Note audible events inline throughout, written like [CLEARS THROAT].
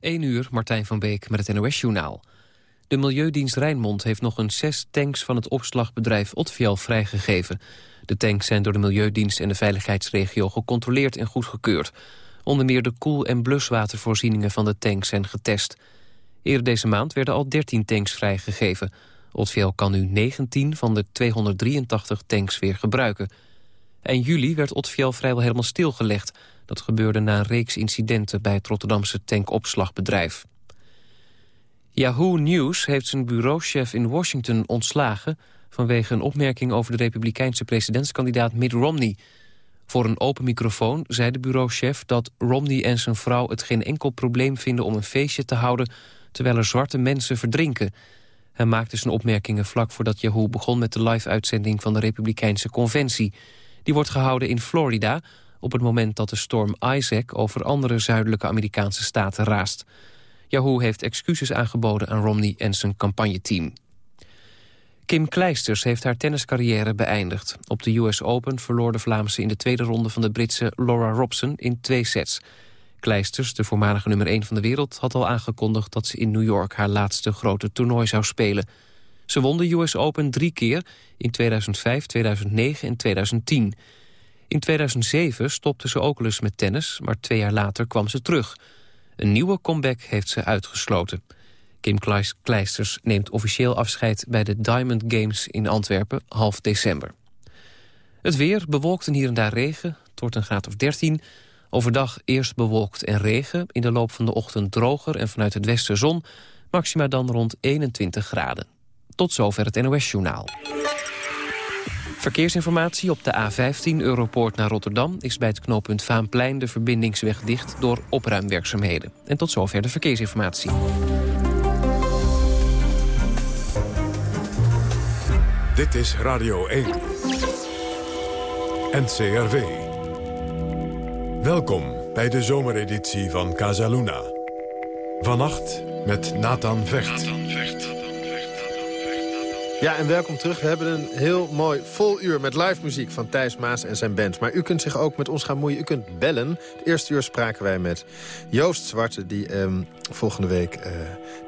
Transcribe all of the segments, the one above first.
1 uur, Martijn van Beek met het NOS-journaal. De Milieudienst Rijnmond heeft nog eens zes tanks van het opslagbedrijf Otfiel vrijgegeven. De tanks zijn door de Milieudienst en de veiligheidsregio gecontroleerd en goedgekeurd. Onder meer de koel- en bluswatervoorzieningen van de tanks zijn getest. Eerder deze maand werden al 13 tanks vrijgegeven. Otfiel kan nu 19 van de 283 tanks weer gebruiken. En juli werd Otfiel vrijwel helemaal stilgelegd. Dat gebeurde na een reeks incidenten bij het Rotterdamse tankopslagbedrijf. Yahoo News heeft zijn bureauchef in Washington ontslagen... vanwege een opmerking over de republikeinse presidentskandidaat Mitt Romney. Voor een open microfoon zei de bureauchef dat Romney en zijn vrouw... het geen enkel probleem vinden om een feestje te houden... terwijl er zwarte mensen verdrinken. Hij maakte zijn opmerkingen vlak voordat Yahoo begon... met de live-uitzending van de republikeinse conventie. Die wordt gehouden in Florida op het moment dat de storm Isaac over andere zuidelijke Amerikaanse staten raast. Yahoo heeft excuses aangeboden aan Romney en zijn campagneteam. Kim Kleisters heeft haar tenniscarrière beëindigd. Op de US Open verloor de Vlaamse in de tweede ronde van de Britse Laura Robson in twee sets. Kleisters, de voormalige nummer 1 van de wereld, had al aangekondigd dat ze in New York haar laatste grote toernooi zou spelen. Ze won de US Open drie keer, in 2005, 2009 en 2010. In 2007 stopte ze ook lus met tennis, maar twee jaar later kwam ze terug. Een nieuwe comeback heeft ze uitgesloten. Kim Kleisters neemt officieel afscheid bij de Diamond Games in Antwerpen half december. Het weer bewolkt en hier en daar regen, wordt een graad of 13. Overdag eerst bewolkt en regen, in de loop van de ochtend droger en vanuit het westen zon. Maxima dan rond 21 graden. Tot zover het NOS-journaal. Verkeersinformatie op de A15 Europoort naar Rotterdam... is bij het knooppunt Vaanplein de verbindingsweg dicht door opruimwerkzaamheden. En tot zover de verkeersinformatie. Dit is Radio 1. NCRV. Welkom bij de zomereditie van Casaluna. Vannacht met Nathan Vecht. Ja, en welkom terug. We hebben een heel mooi vol uur met live muziek van Thijs Maas en zijn band. Maar u kunt zich ook met ons gaan moeien. U kunt bellen. Het eerste uur spraken wij met Joost Zwarte... die ehm, volgende week uh,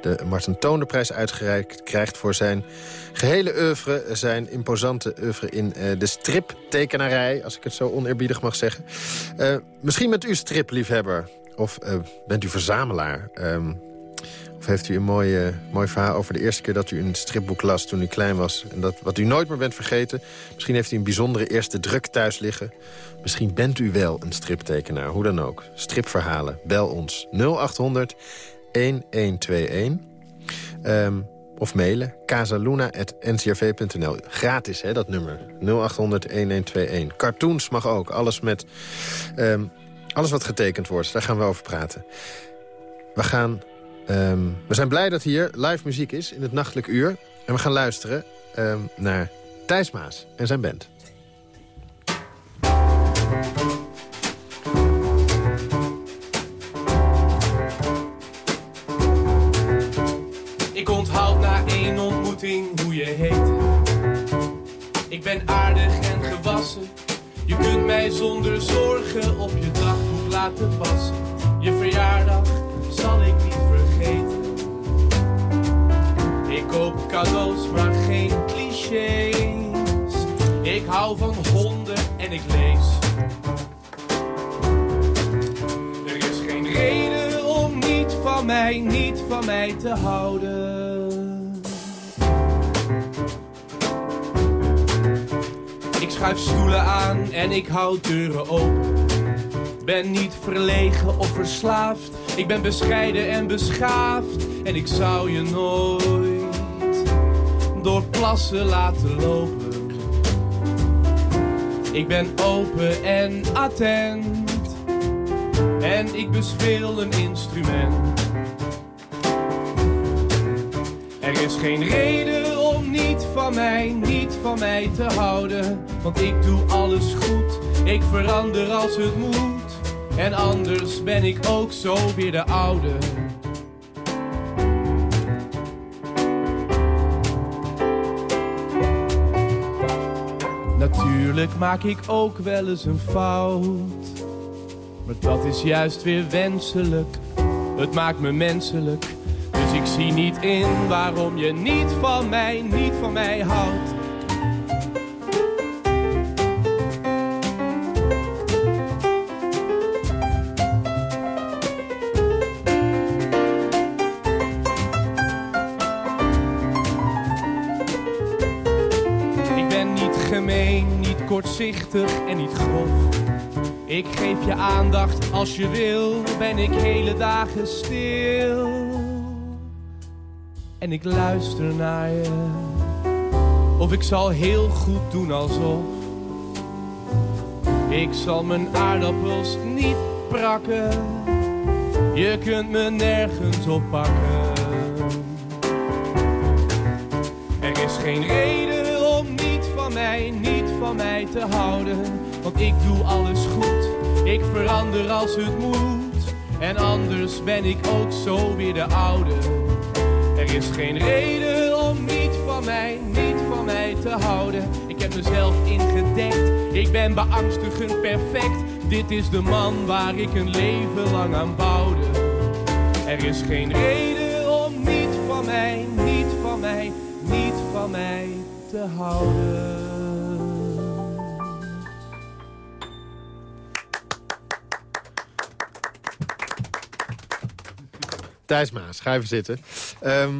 de Martin Tonerprijs uitgereikt krijgt... voor zijn gehele oeuvre, zijn imposante oeuvre in uh, de striptekenarij... als ik het zo oneerbiedig mag zeggen. Uh, misschien bent u stripliefhebber of bent u verzamelaar... Um, of heeft u een mooi, mooi verhaal over de eerste keer dat u een stripboek las toen u klein was... en dat, wat u nooit meer bent vergeten? Misschien heeft u een bijzondere eerste druk thuis liggen. Misschien bent u wel een striptekenaar, hoe dan ook. Stripverhalen, bel ons 0800 1121. Um, of mailen casaluna.ncrv.nl. Gratis, hè, dat nummer. 0800-1121. Cartoons mag ook. Alles, met, um, alles wat getekend wordt. Daar gaan we over praten. We gaan Um, we zijn blij dat hier live muziek is in het nachtelijk uur. En we gaan luisteren um, naar Thijs Maas en zijn band. Ik onthoud na één ontmoeting hoe je heet. Ik ben aardig en gewassen. Je kunt mij zonder zorgen op je dagboek laten passen. Je verjaardag cadeaus, maar geen clichés. Ik hou van honden en ik lees. Er is geen reden om niet van mij, niet van mij te houden. Ik schuif stoelen aan en ik hou deuren open. Ben niet verlegen of verslaafd. Ik ben bescheiden en beschaafd. En ik zou je nooit door plassen laten lopen. Ik ben open en attent en ik bespeel een instrument. Er is geen reden om niet van mij, niet van mij te houden. Want ik doe alles goed, ik verander als het moet. En anders ben ik ook zo weer de oude. Natuurlijk maak ik ook wel eens een fout. Maar dat is juist weer wenselijk. het maakt me menselijk. Dus ik zie niet in waarom je niet van mij, niet van mij houdt. En niet grof. Ik geef je aandacht als je wil, ben ik hele dagen stil. En ik luister naar je, of ik zal heel goed doen alsof. Ik zal mijn aardappels niet prakken, je kunt me nergens oppakken. Er is geen reden van mij te houden. Want ik doe alles goed, ik verander als het moet. En anders ben ik ook zo weer de oude. Er is geen reden om niet van mij, niet van mij te houden. Ik heb mezelf ingedekt, ik ben beangstigend perfect. Dit is de man waar ik een leven lang aan bouwde. Er is geen reden om niet van mij, niet van mij, niet van mij te houden. Thijs Maas, ga even zitten. Ehm,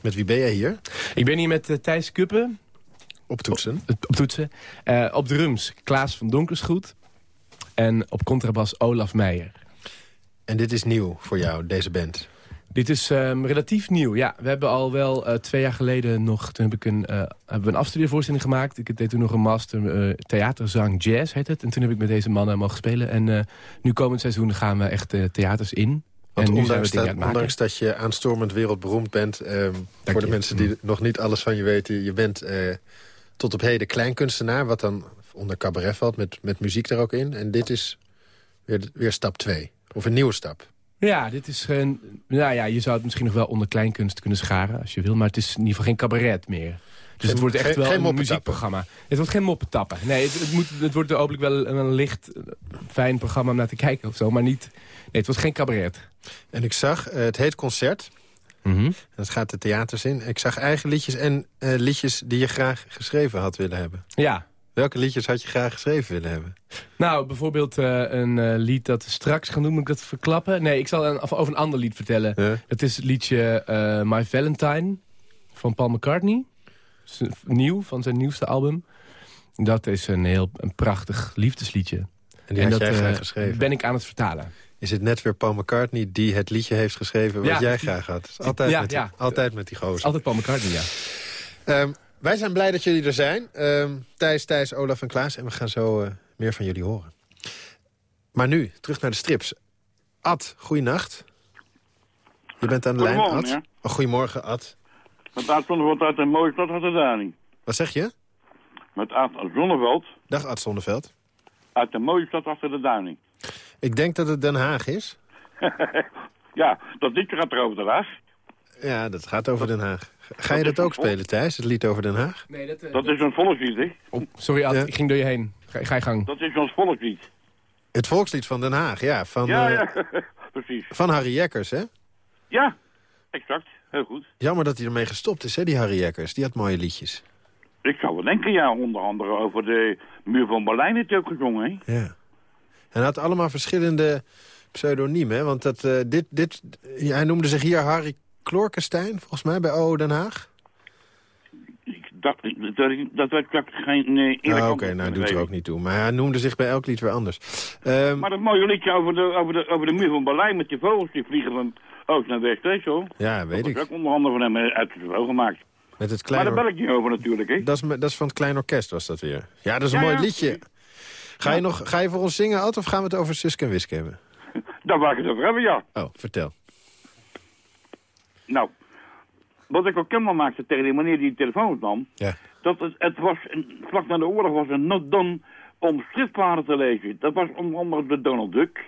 met wie ben jij hier? Ik ben hier met eh, Thijs Kuppen Op toetsen. op, op toetsen. Eh, op drums Klaas van Donkersgoed. En op contrabas Olaf Meijer. En dit is nieuw voor jou, deze band. Dit is ehm, relatief nieuw. Ja, we hebben al wel eh, twee jaar geleden nog... Toen heb ik een, eh, hebben we een afstudeervoorstelling gemaakt. Ik deed toen nog een master theaterzang jazz, heet het. En toen heb ik met deze mannen mogen spelen. En nu komend seizoen gaan we echt theaters in. Want ondanks, dat, ondanks dat je aanstormend wereldberoemd bent... ehm, voor de je. mensen die nog niet alles van je weten... je bent eh, tot op heden kleinkunstenaar... wat dan onder cabaret valt, met, met muziek er ook in. En dit is weer, weer stap 2. Of een nieuwe stap. Ja, dit is een, nou ja, je zou het misschien nog wel onder kleinkunst kunnen scharen als je wil. Maar het is in ieder geval geen cabaret meer. Dus het wordt echt wel geen een muziekprogramma. Het wordt geen moppetappen. Nee, het, het, moet, het wordt hopelijk wel een, een licht, eh, fijn programma om naar te kijken of zo. Maar niet, nee, het wordt geen cabaret. En ik zag, eh, het heet Concert. En het gaat de theaters in. Ik zag eigen liedjes en eh, liedjes die je graag geschreven had willen hebben. Ja, Welke liedjes had je graag geschreven willen hebben? nou bijvoorbeeld een lied dat we straks gaan doen. Moet ik dat verklappen? Nee, ik zal een, over een ander lied vertellen. Het is het liedje My Valentine van Paul McCartney. Nieuw, van zijn nieuwste album. Dat is een heel een prachtig liefdesliedje. En die dat jij graag eh, geschreven. ben ik aan het vertalen. Is het net weer Paul McCartney die het liedje heeft geschreven... wat Ja, jij graag had? Altijd, ja, met die, ja. altijd met die gozer. Altijd Paul McCartney, ja. Ehm, wij zijn blij dat jullie er zijn. Ehm, Thijs, Thijs, Olaf en Klaas. En we gaan zo eh, meer van jullie horen. Maar nu, terug naar de strips. Ad, goeienacht. Je bent aan de lijn, Ad. ja. Oh, goedemorgen, Ad. Met Aad Zonneveld uit een mooie stad had het daar niet. Wat zeg je? Met Aad Zonneveld Dag, Ad Zonneveld. uit een mooie stad achter de Duining. Ik denk dat het Den Haag is. [LAUGHS] Ja, dat liedje gaat er over de Haag. Ja, dat gaat over Den Haag. Ga je Dat ook spelen, Thijs? Het lied over Den Haag? Nee, dat, Dat is een volkslied, hè? Oh, sorry, Ad, Ja. ik ging door je heen. Ga, ga je gang. Dat is ons volkslied. Het volkslied van Den Haag, ja. Van, Ja, eh, ja, [LAUGHS] precies. van Harry Jekkers, hè? Ja, exact. Heel goed. Jammer dat hij ermee gestopt is, hè, die Harry Jekkers. Die had mooie liedjes. Ik zou wel denken, ja, onder andere over de muur van Berlijn heeft hij ook gezongen, hè? Ja. En hij had allemaal verschillende pseudoniemen, hè? Want dat, eh, dit, dit, hij noemde zich hier Harry Klorkenstein, volgens mij, bij OO Den Haag. Ik dacht, dat, dat werd geen nee, eerlijk Ah, Oké, nou, doet er ook niet toe. Maar hij noemde zich bij elk lied weer anders. Ehm, Maar dat mooie liedje over de, over, de, over de muur van Berlijn met die vogels die vliegen van oost naar west, hè, zo. ja, weet dat ik. ook onder andere van hem uit het wel gemaakt. Met het Maar daar bel ik niet over natuurlijk, hè? Dat is, dat is van het Klein Orkest, was dat weer. Ja, dat is een Ja, mooi ja. liedje. Ga je, nog, ga je voor ons zingen, Ad, of gaan we het over Suske en Wiske hebben? Daar waar ik het over hebben, ja. Oh, vertel. Nou, wat ik ook kenbaar maakte tegen die manier die de telefoon nam... Ja. dat het, het was, vlak na de oorlog was een not done om stripverhalen te lezen. Dat was onder andere de Donald Duck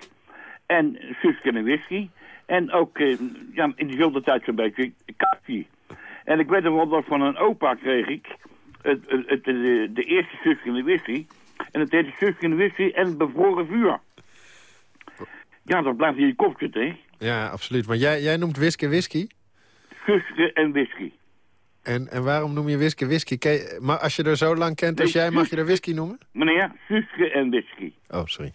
en Suske en Whisky. En ook eh, ja, in diezelfde tijd zo'n beetje Kaffie. En ik weet nog wel dat van een opa kreeg ik het, het, het- de, de eerste Suske en Whisky. En het heette Suske en Whisky en het bevroren vuur. Ja, dat blijft in je kop zitten, hè? Ja, absoluut. Maar jij, jij noemt whisky whisky? Suske en whisky. En, en waarom noem je whisky whisky? Je- maar als je er zo lang kent als Nee, jij, mag je er whisky noemen? Meneer, Suske en whisky. Oh, sorry.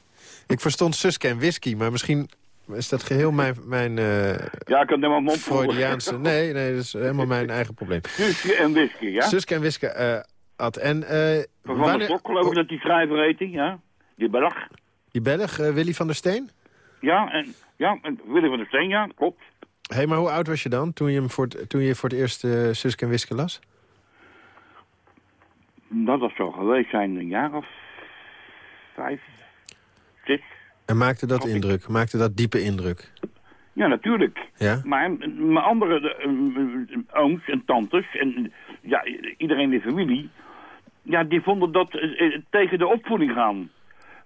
Ik verstond Suske en whisky, maar misschien is dat geheel mijn, mijn eh, Ja, ik kan helemaal mond. Freudiaanse... [LAUGHS] Nee, nee, dat is helemaal mijn eigen probleem. Suske en whisky, ja? Suske en whisky, eh Ad. En eh, Van Van der Stok, geloof ik dat die schrijver heette, ja? Die Belg. die Belg, Willy van der Steen? Ja, en, ja, en Willem van der Steen, ja, klopt. Hé, hey, maar hoe oud was je dan toen je, hem voor, het, toen je voor het eerst Suske en Whisky las? Dat was zo geweest zijn een jaar of vijf, zes. En maakte dat ik- indruk? Maakte dat diepe indruk? Ja, natuurlijk. Ja? Maar mijn andere eh, eh, ooms en tantes en ja, iedereen in de familie... Ja, die vonden dat eh, tegen de opvoeding gaan.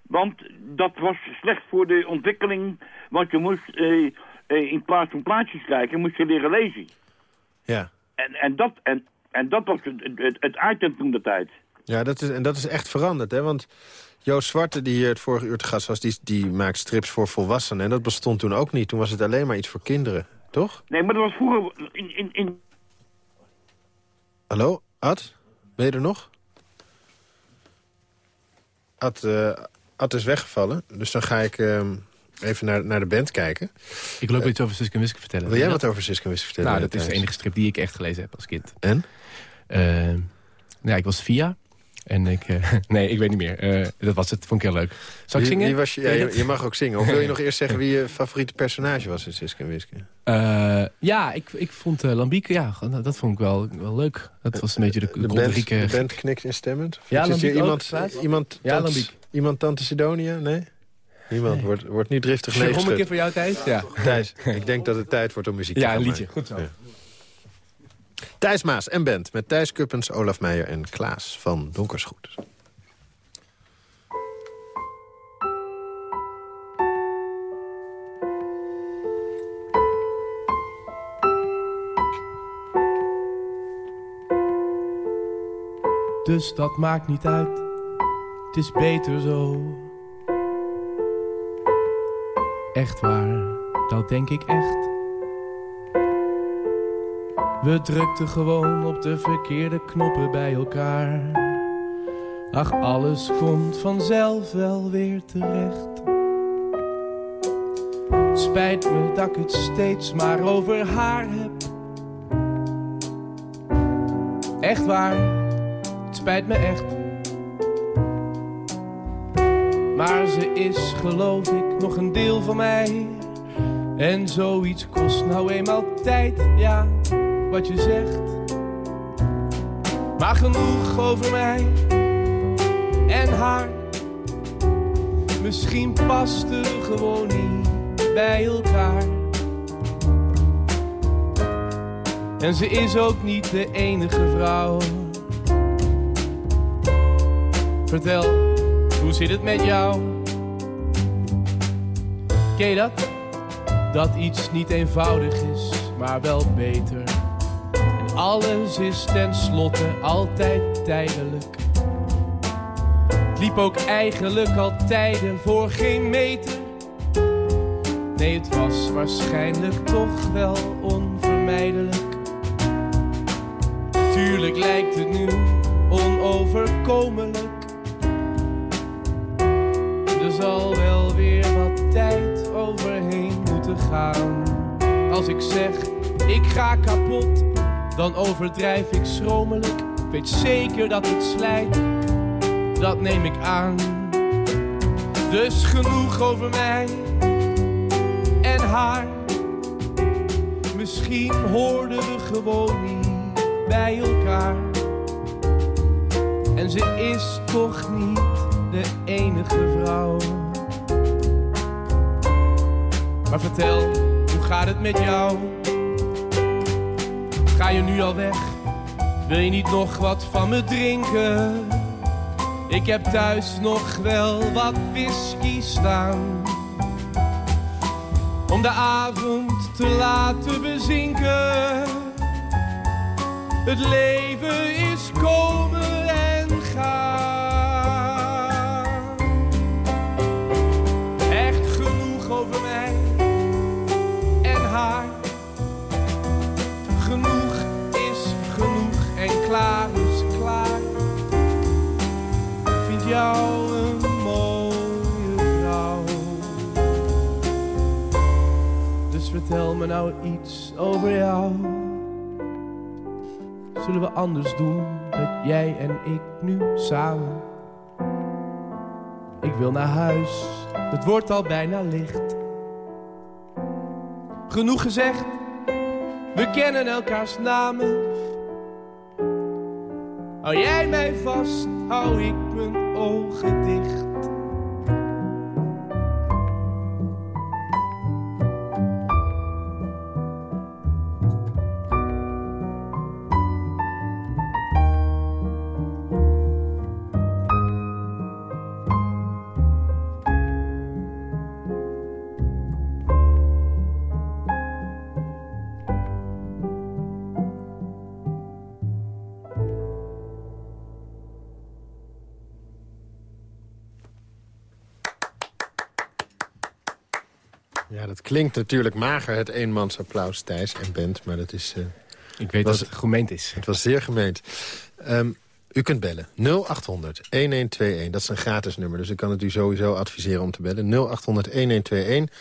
Want dat was slecht voor de ontwikkeling. Want je moest eh, in plaats van plaatjes kijken, moest je leren lezen. Ja. En, en, dat, en, en dat was het, het, het item toen de tijd. Ja, dat is, en dat is echt veranderd, hè? Want Joost Zwarte, die hier het vorige uur te gast was... Die, die maakt strips voor volwassenen. En dat bestond toen ook niet. Toen was het alleen maar iets voor kinderen, toch? Nee, maar dat was vroeger in, in, in Hallo, Ad? Ben je er nog? Ad, eh, Ad is weggevallen, dus dan ga ik ehm, even naar, naar de band kijken. Ik wil ook iets over Suske en Wiske vertellen. Wil jij wat over Siska Wist vertellen? Nou, dat is de enige strip die ik echt gelezen heb als kind. En? Eh, ja, ik was via. En ik... eh, [LAUGHS] nee, ik weet niet meer. Eh, dat was het. Vond ik heel leuk. Zal ik zingen? wie was je, ja, je mag ook zingen. Of wil je [LAUGHS] nog eerst zeggen wie je favoriete personage was in Siska Wiske? Eh, ja, ik, ik vond uh, Lambiek, ja, dat vond ik wel, wel leuk. Dat was een beetje de, De band, de band knikt instemmend? Ja, hier Lambiek ook, iemand, iemand, Ja, tante- Lambiek. iemand Tante Sidonia? Nee? Niemand. Nee. Wordt, wordt niet driftig Nog een keer voor jou, Thijs? Ja, Thijs, ik denk dat het tijd wordt om muziek te ja gaan een liedje. maken. Goed zo. Ja. Thijs Maas en band met Thijs Kuppens, Olaf Meijer en Klaas van Donkersgoed. Dus dat maakt niet uit, het is beter zo. Echt waar, dat denk ik echt. We drukten gewoon op de verkeerde knoppen bij elkaar. Ach, alles komt vanzelf wel weer terecht. Het spijt me dat ik het steeds maar over haar heb. Echt waar, het spijt me echt. Maar ze is, geloof ik, nog een deel van mij. En zoiets kost nou eenmaal tijd, ja, wat je zegt. Maar genoeg over mij en haar. Misschien past er gewoon niet bij elkaar. En ze is ook niet de enige vrouw. Vertel, hoe zit het met jou? Ken je dat? Dat iets niet eenvoudig is, maar wel beter. Alles is tenslotte altijd tijdelijk. Het liep ook eigenlijk al tijden voor geen meter. Nee, het was waarschijnlijk toch wel onvermijdelijk. Tuurlijk lijkt het nu onoverkomelijk. Er zal wel weer wat tijd overheen moeten gaan. Als ik zeg, ik ga kapot, dan overdrijf ik schromelijk. Weet zeker dat het slijt, dat neem ik aan. Dus genoeg over mij en haar. Misschien hoorden we gewoon niet bij elkaar. En ze is toch niet de enige vrouw. Maar vertel, hoe gaat het met jou? Ga je nu al weg? Wil je niet nog wat van me drinken? Ik heb thuis nog wel wat whisky staan. Om de avond te laten bezinken. Het leven is komen vertel me nou iets over jou. Zullen we anders doen, dat jij en ik nu samen? Ik wil naar huis, het wordt al bijna licht. Genoeg gezegd, we kennen elkaars namen. Hou jij mij vast, hou ik mijn ogen dicht. Klinkt natuurlijk mager, het eenmansapplaus, Thijs en Bent. Maar dat is, eh, Ik weet Was- dat het gemeend is. het was zeer gemeend. Ehm, u kunt bellen. 0800 1121. Dat is een gratis nummer, dus ik kan het u sowieso adviseren om te bellen. 0800 1121.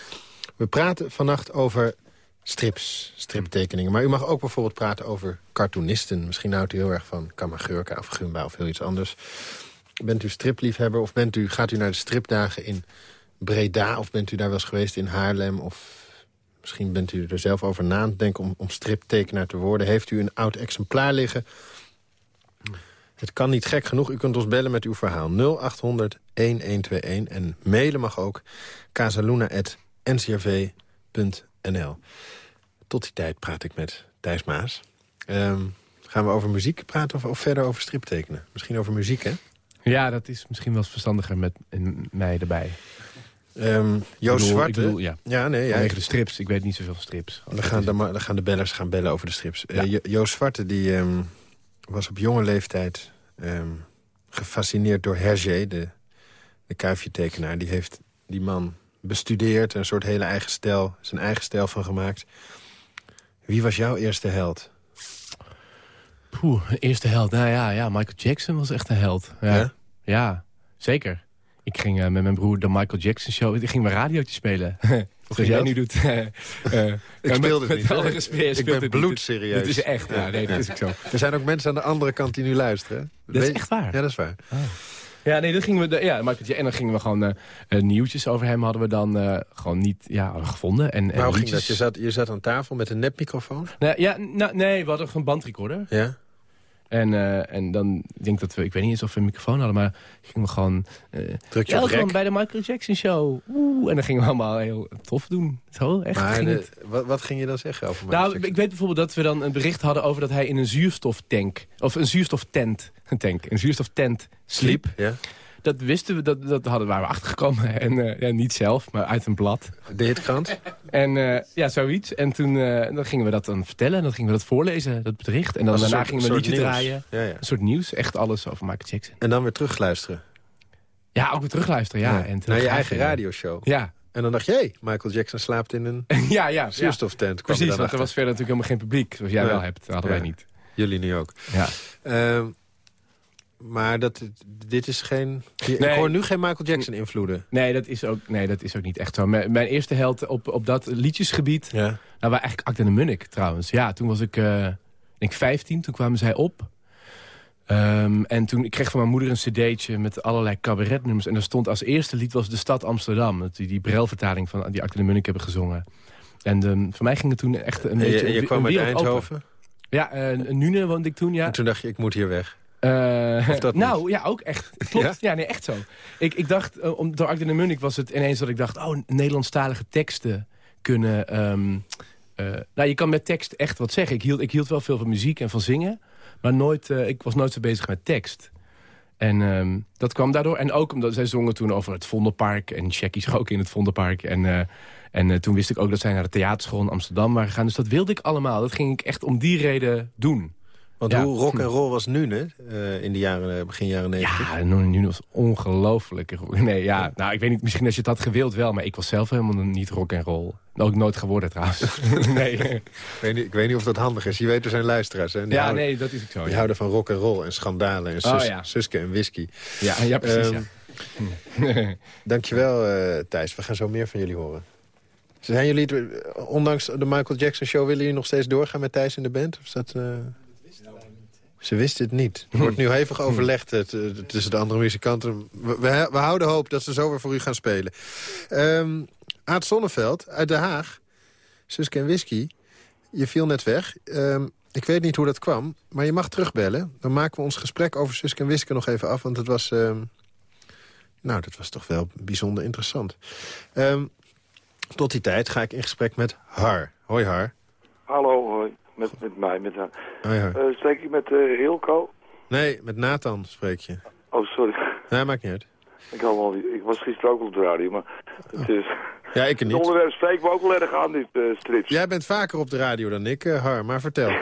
We praten vannacht over strips, striptekeningen. Maar u mag ook bijvoorbeeld praten over cartoonisten. Misschien houdt u heel erg van Kamagurka of Gumba of heel iets anders. Bent u stripliefhebber of bent u, gaat u naar de stripdagen in Breda... of bent u daar wel eens geweest in Haarlem... of misschien bent u er zelf over na aan denken om, om striptekenaar te worden. Heeft u een oud exemplaar liggen? Het kan niet gek genoeg. U kunt ons bellen met uw verhaal. 0800 1121. En mailen mag ook casaluna.ncrv.nl. Tot die tijd praat ik met Thijs Maas. Ehm, gaan we over muziek praten of, of verder over striptekenen? Misschien over muziek, hè? Ja, dat is misschien wel verstandiger met mij erbij. Ik Joost bedoel- Zwarte. Bedoel, ja. ja, nee, ja, de strips. Ik weet niet zoveel van strips. Dan gaan, de, dan gaan de bellers gaan bellen over de strips. Eh. Jo- Joost Zwarte die, ehm, was op jonge leeftijd ehm, gefascineerd door Hergé, de, de kuifje-tekenaar. Die heeft die man bestudeerd en een soort hele eigen stijl, zijn eigen stijl van gemaakt. Wie was jouw eerste held? Poeh, eerste held. Nou ja, ja, Michael Jackson was echt een held. Ja, Ja? ja? zeker. Ik ging eh, met mijn broer de Michael Jackson show... Ik ging mijn radiootje spelen. [LAUGHS] Zoals jij dat? nu doet. [LAUGHS] Eh, eh, Ik speelde met, het niet. Met alle respect, ik ben bloedserieus. Dit is echt, ja, nee, dat is zo. Er zijn ook mensen aan de andere kant die nu luisteren. Dat is echt waar. Ja, dat is waar. Ja, nee, dat gingen we, de- ja, Michael Jackson. En dan gingen we gewoon eh, eh, nieuwtjes over hem hadden we dan eh, gewoon niet ja, gevonden. En, en Maar hoe ging dat? Je zat, je zat aan tafel met een nepmicrofoon? Nou, ja, nou, nee, we hadden gewoon een bandrecorder. Ja? En, eh, en dan, ik denk dat we, ik weet niet eens of we een microfoon hadden, maar gingen we gewoon... eh Druk je welkom rek. bij de Michael Jackson Show. Oeh, en dan gingen we allemaal heel tof doen. Zo, echt. Maar ging de- het. wat, wat ging je dan zeggen over Michael Nou, Jackson? ik weet bijvoorbeeld dat we dan een bericht hadden over dat hij in een zuurstoftank, of een zuurstoftent, een tank, een zuurstoftent sliep. Ja? Dat wisten we, dat, dat hadden, waren we achtergekomen. [LAUGHS] En eh, ja, niet zelf, maar uit een blad. De hitkrant? En eh, ja, zoiets. En toen eh, dan gingen we dat dan vertellen. En dan gingen we dat voorlezen, dat bericht. En dan daarna soort- gingen we een liedje nieuws. draaien. Ja, ja. Een soort nieuws. Echt alles over Michael Jackson. En dan weer terugluisteren. Ja, ook weer terugluisteren. Ja, En Naar je eigen radioshow. Ja. En dan dacht je, hey, Michael Jackson slaapt in een [LAUGHS] ja, ja, zuurstoftent. Precies, want er was verder natuurlijk helemaal geen publiek. Zoals jij Ja. wel hebt. Dat hadden Ja. wij niet. Jullie nu ook. Ja. Ehm, maar dat, dit is geen... Ik hoor nu geen Michael Jackson invloeden. Nee, dat is ook, nee, dat is ook niet echt zo. Mijn, mijn eerste held op, op dat liedjesgebied... Ja. Nou, waar eigenlijk en de Munnik trouwens. Ja, toen was ik, eh denk 15, toen kwamen zij op. Ehm, en toen ik kreeg van mijn moeder een cd'tje met allerlei cabaretnummers. En daar stond als eerste lied was De Stad Amsterdam. Die, die Brelvertaling van die Akte en de Munnik hebben gezongen. En ehm, voor mij ging het toen echt een En beetje... je, en je een kwam uit open. Eindhoven. Ja, uh, Nune woonde ik toen, ja. En toen dacht je, ik moet hier weg. Eh, Of dat nou, ja, ook echt. Klopt. Ja? Ja, nee, echt zo. Ik, ik dacht, eh, om, door Akde en Munnik was het ineens dat ik dacht... oh, Nederlandstalige teksten kunnen... ehm, eh, nou, je kan met tekst echt wat zeggen. Ik hield, ik hield wel veel van muziek en van zingen. Maar nooit, ik was nooit zo bezig met tekst. En ehm, dat kwam daardoor. En ook omdat zij zongen toen over het Vondelpark. En Jackie schoot in het Vondelpark. En, en toen wist ik ook dat zij naar de theaterschool in Amsterdam waren gegaan. Dus dat wilde ik allemaal. Dat ging ik echt om die reden doen. Want Ja. hoe rock en roll was nu, hè? Eh, in de jaren, eh, begin jaren 90. Ja, nu, was ongelooflijk. Nee, ja, nou, ik weet niet, misschien als je het had gewild wel, maar ik was zelf helemaal niet rock en roll. Ook nooit geworden trouwens. [LAUGHS] nee. Ik, weet niet, ik weet niet of dat handig is. Je weet, er zijn luisteraars. Hè? Die, Ja, houden, nee, dat is ook zo. die Ja, houden van rock en roll en schandalen en sus, Oh, ja. Suske en whisky. ja, ja precies. Ehm, ja. [LAUGHS] Dankjewel, eh Thijs. We gaan zo meer van jullie horen. Zijn jullie, ondanks de Michael Jackson show... willen jullie nog steeds doorgaan met Thijs in de band? Of is dat, Ze wisten het niet. Er wordt nu hevig overlegd eh, t- tussen de andere muzikanten. We, we, we houden hoop dat ze zo weer voor u gaan spelen. Ehm Aad Sonneveld uit Den Haag. Suske en Whisky. Je viel net weg. Ehm, ik weet niet hoe dat kwam, maar je mag terugbellen. Dan maken we ons gesprek over Suske en Whisky nog even af. Want het was... ehm, nou, dat was toch wel bijzonder interessant. Tot die tijd ga ik in gesprek met Har. Hoi Har. Met, met mij, met haar. Hoi Har. Eh, spreek ik met Hilco? Nee, met Nathan spreek je. Oh, sorry. Nee, maakt niet uit. Ik, had wel, ik was gisteren ook op de radio, maar het is... Ja, ik er Het niet. onderwerp spreekt me ook wel erg aan, dit eh, strips. Jij bent vaker op de radio dan ik, Har, maar vertel. [LAUGHS]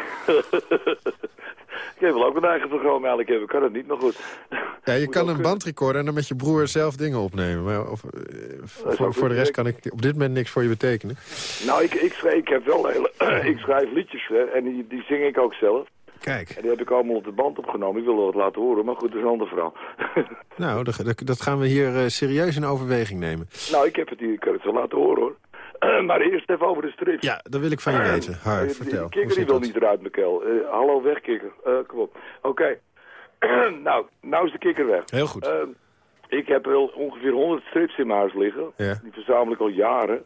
Ik heb wel ook een eigen programma eigenlijk hebben. Ik kan het niet, maar goed. Ja, je Moet kan een kunnen. band recorden en dan met je broer zelf dingen opnemen. Maar of, eh, voor, de rest kan ik op dit moment niks voor je betekenen. Nou, ik, ik, schrijf, ik heb wel hele... [CLEARS THROAT] ik schrijf liedjes hè, en die, die zing ik ook zelf. Kijk, En die heb ik allemaal op de band opgenomen. Ik wil wel wat laten horen, maar goed, dat is een ander verhaal. [LAUGHS] nou, dat, dat- dat gaan we hier eh, serieus in overweging nemen. nou, ik heb het hier, ik kan het wel laten horen hoor. [CLEARS THROAT] maar eerst even over de strips. Ja, dat wil ik van je weten. Har, Eh, die- vertel. Kikker die wil niet eruit, Mikkel. Eh hallo, weg, kikker. Eh, kom op. Oké. [CLEARS THROAT] nou, nou is de kikker weg. Heel goed. Ik heb wel ongeveer 100 strips in mijn huis liggen. Ja. Mhm. Die verzamel ik al jaren.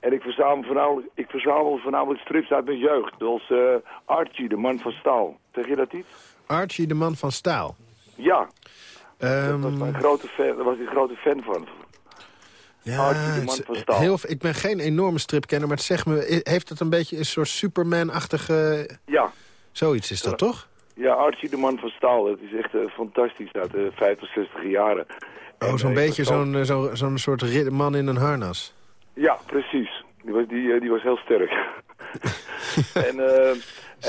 En ik verzamel, voornamelijk, ik verzamel voornamelijk strips uit mijn jeugd. Zoals Archie, de man van staal. Zeg je dat iets? Archie, de man van staal. Ja, Ehm, was, grote fan, daar was ik een grote fan van. Ja, Archie, de man het- van staal. heel, ik ben geen enorme stripkenner, maar het zeg me, heeft het een beetje een soort Superman-achtige... Ja, Zoiets is dat, toch? ja, Archie, de man van staal. Dat is echt eh, fantastisch uit de 50, 60 jaren. Oh, zo'n eh, beetje zo'n eh, zo, zo'n soort man in een harnas. Ja, precies. Die was, die, die was heel sterk. En eh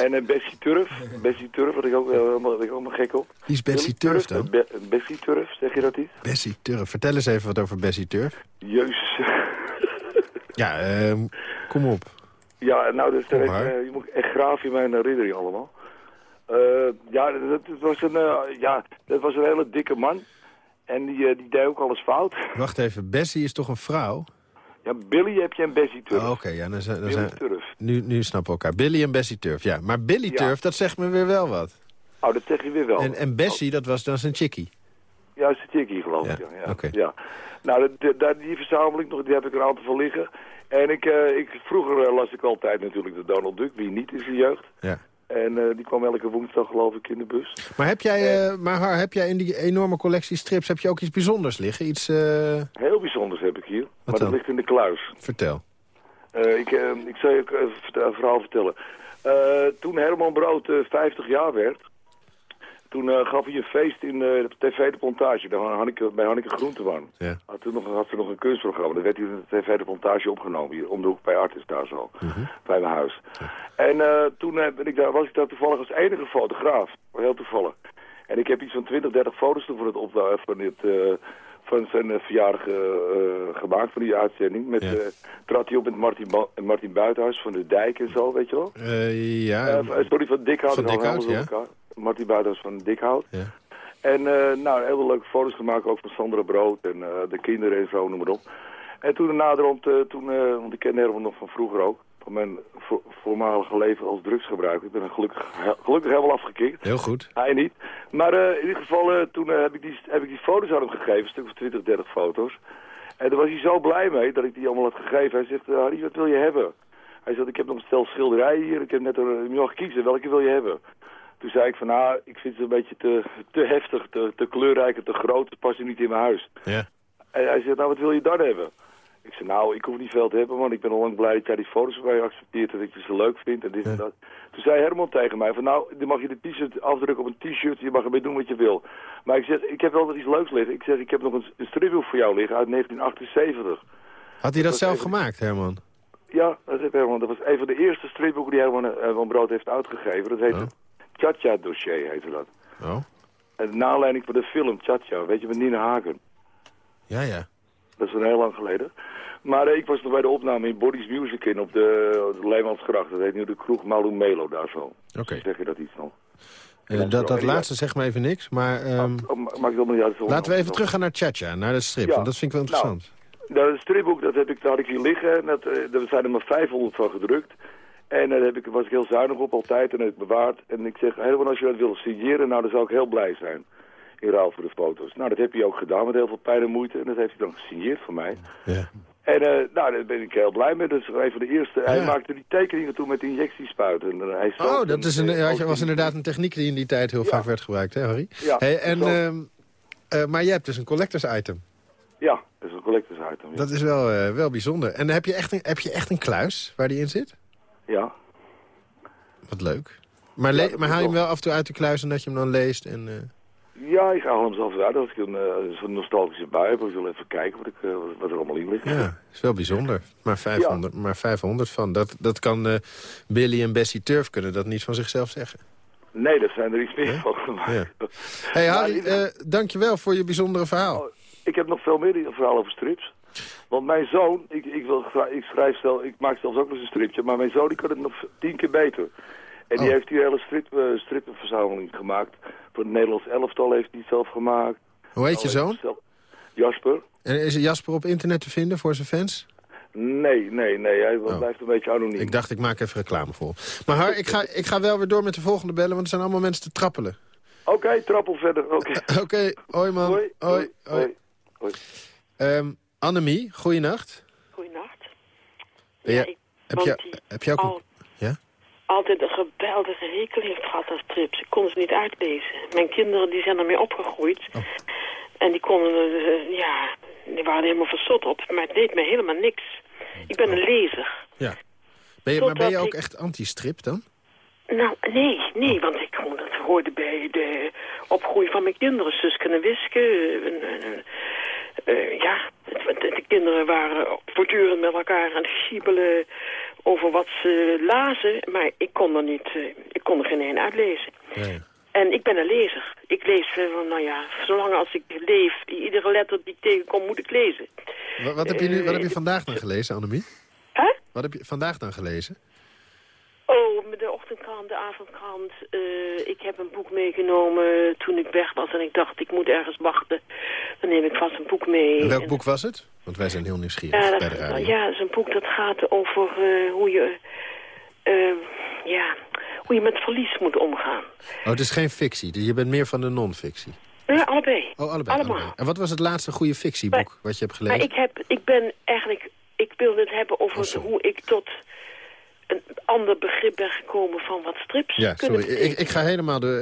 en Bessie Turf. Bessie Turf, wat ik ook, helemaal- ik gek op. Wie is Bessie Turf dan? Be- Bessie Turf, zeg je dat iets? Bessie Turf. Vertel eens even wat over Bessie Turf. Jezus. [LAUGHS] Ja, ehm, kom op. ja, nou, dus, eh, je moet echt graaf in mijn herinnering allemaal. Eh, ja, dat, dat was een, ja, dat was een hele dikke man. En die, die deed ook alles fout. Wacht even, Bessie is toch een vrouw? Ja, Billy heb je en Bessie Turf. Oh, Oké, ja, dan zijn, dan zijn, nu, nu snappen we elkaar. Billy en Bessie Turf, ja. Maar Billy Ja. Turf, dat zegt me weer wel wat. Oh, dat zeg je weer wel. En, en Bessie, dat was dan zijn chickie. Ja, is de chickie geloof ik. Ja, ja. oké. ja. Nou, dat- dat- dat- die verzamel ik nog, die heb ik er een aantal van liggen. En ik, eh, ik, vroeger eh, las ik altijd natuurlijk de Donald Duck, wie niet in zijn jeugd. Ja. En eh, die kwam elke woensdag geloof ik in de bus. Maar heb jij, eh, maar Har, heb jij in die enorme collectie strips, heb je ook iets bijzonders liggen? Iets, eh, Heel bijzonders heb ik hier, maar dat ligt in de kluis. vertel. Ik, ik zal je een verhaal vertellen. Toen Herman Brood eh, 50 jaar werd, toen eh, gaf hij een feest in eh, de TV De Plantage, bij Hanneke, bij Hanneke Groenteman. Ja. Had, toen nog, had ze nog een kunstprogramma. Dat werd hier in de TV De Plantage opgenomen, hier om de hoek bij Artis daar zo, bij mijn huis. En eh, toen eh, ben ik daar, was ik daar toevallig als enige fotograaf, heel toevallig. En ik heb iets van 20, 30 foto's toen van het opda- van dit... eh, van zijn eh, verjaardag eh, eh, gemaakt, van die uitzending. Met, Ja. eh, trad hij op met Martin, Ba- Martin Buitenhuis van de Dijk en zo, weet je wel? Eh, ja, Eh, sorry, van Dikhout. Van Dikhout, elkaar. Martin Buitenhuis van Dikhout. ja. En eh, nou, heel leuke foto's gemaakt, ook van Sandra Brood en eh, de kinderen en zo, noem maar op. En toen naderhand, eh, toen, want ik kende Herman nog van vroeger ook, van mijn vo- voormalige leven als drugsgebruiker. Ik ben gelukkig, gelukkig helemaal afgekikt. heel goed. Hij niet. Maar in ieder geval, toen heb, ik die, heb ik die foto's aan hem gegeven, een stuk of 20, 30 foto's. En daar was hij zo blij mee dat ik die allemaal had gegeven. Hij zegt, Harry, wat wil je hebben? Hij zegt, ik heb nog een stel schilderijen hier, ik heb net een, je mag kiezen, welke wil je hebben? Toen zei ik van, nou, ik vind het een beetje te, te heftig, te, te kleurrijk en te groot, het past niet in mijn huis. Ja. En hij zegt, nou, wat wil je dan hebben? Ik zei, nou, ik hoef niet veel te hebben, man. Ik ben al lang blij dat jij die foto's van mij accepteert en dat je ze leuk vindt en dit en dat. Toen zei Herman tegen mij van, nou, dan mag je de t-shirt afdrukken op een t-shirt, je mag ermee doen wat je wil. Maar ik zeg, ik heb wel wat iets leuks liggen. Ik zeg, ik heb nog een, een stripboek voor jou liggen uit 1978. Had hij dat zelf even- gemaakt, Herman? Ja, dat heeft Herman. Dat was een van de eerste stripboeken die Herman eh, van Brood heeft uitgegeven. Dat heette Oh. Cha-Cha dossier, heette dat. Oh, En de naleiding van de film Cha-Cha, weet je, met Nina Hagen. ja, ja. Dat is al heel lang geleden. Maar eh, ik was nog bij de opname in Body's Music in op de, de Leemansgracht. Dat heet nu de kroeg Malou Melo daar zo. Oké. Zeg je dat iets nog? Eh, dat, dat laatste zegt me even niks, maar... ehm, Oh, ma- maakt het allemaal niet uit. laten we even teruggaan naar Chacha, naar de strip, Ja. want dat vind ik wel interessant. Nou, het stripboek, dat, heb ik, dat had ik hier liggen. En dat, er zijn er maar 500 van gedrukt. En daar heb ik, was ik heel zuinig op altijd en heb ik bewaard. En ik zeg, helemaal als je dat wil signeren, nou dan zou ik heel blij zijn. In ruil voor de foto's. Nou, dat heb hij ook gedaan met heel veel pijn en moeite. En dat heeft hij dan gesigneerd voor mij. Ja. En uh, nou, daar ben ik heel blij mee. Dat is een van de eerste. Hij maakte die tekeningen toen met injectiespuiten. En uh, hij oh, dat is een, was inderdaad een techniek die in die tijd heel vaak werd gebruikt, hè Harry? Ja. Hey, en, uh, maar je hebt dus een collectors item. Ja, dat is een collectors item. Dat is wel, wel bijzonder. En heb je, echt een, heb je echt een kluis waar die in zit? Ja. Wat leuk. Maar, ja, maar haal je hem wel af en toe uit de kluis en dat je hem dan leest? En, ja, ik ga hem zelf uit als ik een, uh, zo'n nostalgische bui heb. Ik wil even kijken wat, ik, uh, wat er allemaal in ligt. Ja, dat is wel bijzonder. Maar 500, ja. maar 500 van. Dat, dat kan Billy en Bessie Turf kunnen dat niet van zichzelf zeggen. Nee, dat zijn er iets meer van [LAUGHS] gemaakt. Ja. hey Harry, dankjewel voor je bijzondere verhaal. Oh, ik heb nog veel meer verhaal over strips. Want mijn zoon, ik, ik, wil, ik schrijf ik maak zelfs ook nog eens een stripje. Maar mijn zoon die kan het nog tien keer beter. En die Oh. heeft die hele strip, uh, strippenverzameling gemaakt. Voor het Nederlands elftal heeft hij zelf gemaakt. Hoe heet je Nou, zoon? Jasper? En is Jasper op internet te vinden voor zijn fans? Nee, nee, nee. Hij Oh. blijft een beetje anoniem. Ik dacht, ik maak even reclame voor. Maar ik ga, ik ga wel weer door met de volgende bellen, want er zijn allemaal mensen te trappelen. Oké, trappel verder. Oké. [LAUGHS] Oké, hoi man. Hoi. Hoi. Hoi. Hoi. Ehm, Annemie, goeienacht. Goeienacht. Ja, ik, Heb je, heb je ook een... al- Ja? altijd een geweldige hekel heeft gehad aan strips. Ik kon ze niet uitlezen. Mijn kinderen die zijn ermee opgegroeid. Oh. En die konden, eh, ja, die waren helemaal verzot op. Maar het deed me helemaal niks. Ik ben een lezer. Ja. Ben je, maar ben je ook ik- echt anti-strip dan? Nou, nee, nee, want ik dat hoorde bij de opgroei van mijn kinderen. Suske en Wiske. Eh, ja, de kinderen waren voortdurend met elkaar aan het giebelen over wat ze lazen. Maar ik kon er niet, eh, ik kon er geen één uitlezen. Ja. En ik ben een lezer. Ik lees, van, nou ja, zolang als ik leef, iedere letter die ik tegenkom, moet ik lezen. Wat, wat heb je nu, wat heb je vandaag dan gelezen, Annemie? Hè? Wat heb je vandaag dan gelezen? Oh, de ochtendkrant, de avondkrant. Eh, ik heb een boek meegenomen toen ik weg was en ik dacht ik moet ergens wachten. Dan neem ik vast een boek mee. En welk En- boek was het? Want wij zijn heel nieuwsgierig Ja, bij de radio. ja, dat is een boek dat gaat over eh, hoe je... eh, ja, hoe je met verlies moet omgaan. Oh, het is geen fictie. Je bent meer van de non-fictie. Ja, allebei. Oh, allebei, Allemaal. allebei. En wat was het laatste goede fictieboek wat je hebt Maar gelezen? ik, heb, ik ben eigenlijk... Ik wilde het hebben over Oh, hoe ik tot een ander begrip ben gekomen van wat strips Ja, kunnen sorry. Ik, ik ga helemaal de,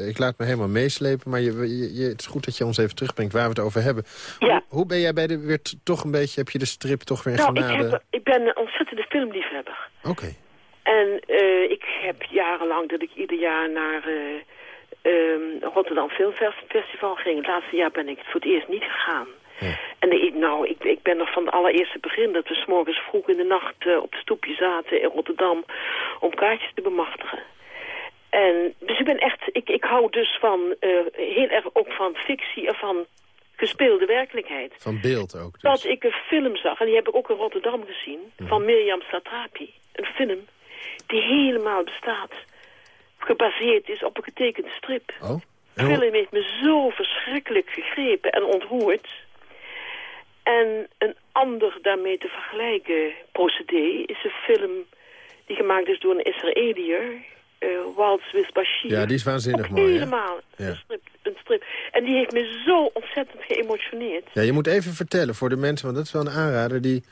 eh, ik laat me helemaal meeslepen, maar je, je, het is goed dat je ons even terugbrengt waar we het over hebben. Ja. Hoe, hoe ben jij bij de weer toch een beetje, heb je de strip toch weer Nou, ik, genade? heb, ik ben een ontzettende filmliefhebber. Oké. En eh, ik heb jarenlang dat ik ieder jaar naar eh, ehm, Rotterdam Filmfestival ging. Het laatste jaar ben ik voor het eerst niet gegaan. Ja. En ik, nou, ik, ik ben nog van het allereerste begin dat we s'morgens vroeg in de nacht eh, op het stoepje zaten in Rotterdam om kaartjes te bemachtigen. En dus ik ben echt, ik, ik hou dus van, eh, heel erg ook van fictie en van gespeelde werkelijkheid. Van beeld ook dus. Dat ik een film zag, en die heb ik ook in Rotterdam gezien, van Mirjam Satrapi. Een film die helemaal bestaat, gebaseerd is op een getekende strip. Oh? De film heeft me zo verschrikkelijk gegrepen en ontroerd. En een ander daarmee te vergelijken procedé is een film die gemaakt is door een Israëliër, eh Waltz with Bashir. Ja, die is waanzinnig Ook mooi? Helemaal Ja. een, strip, een strip. En die heeft me zo ontzettend geëmotioneerd. Ja, je moet even vertellen voor de mensen, want dat is wel een aanrader, die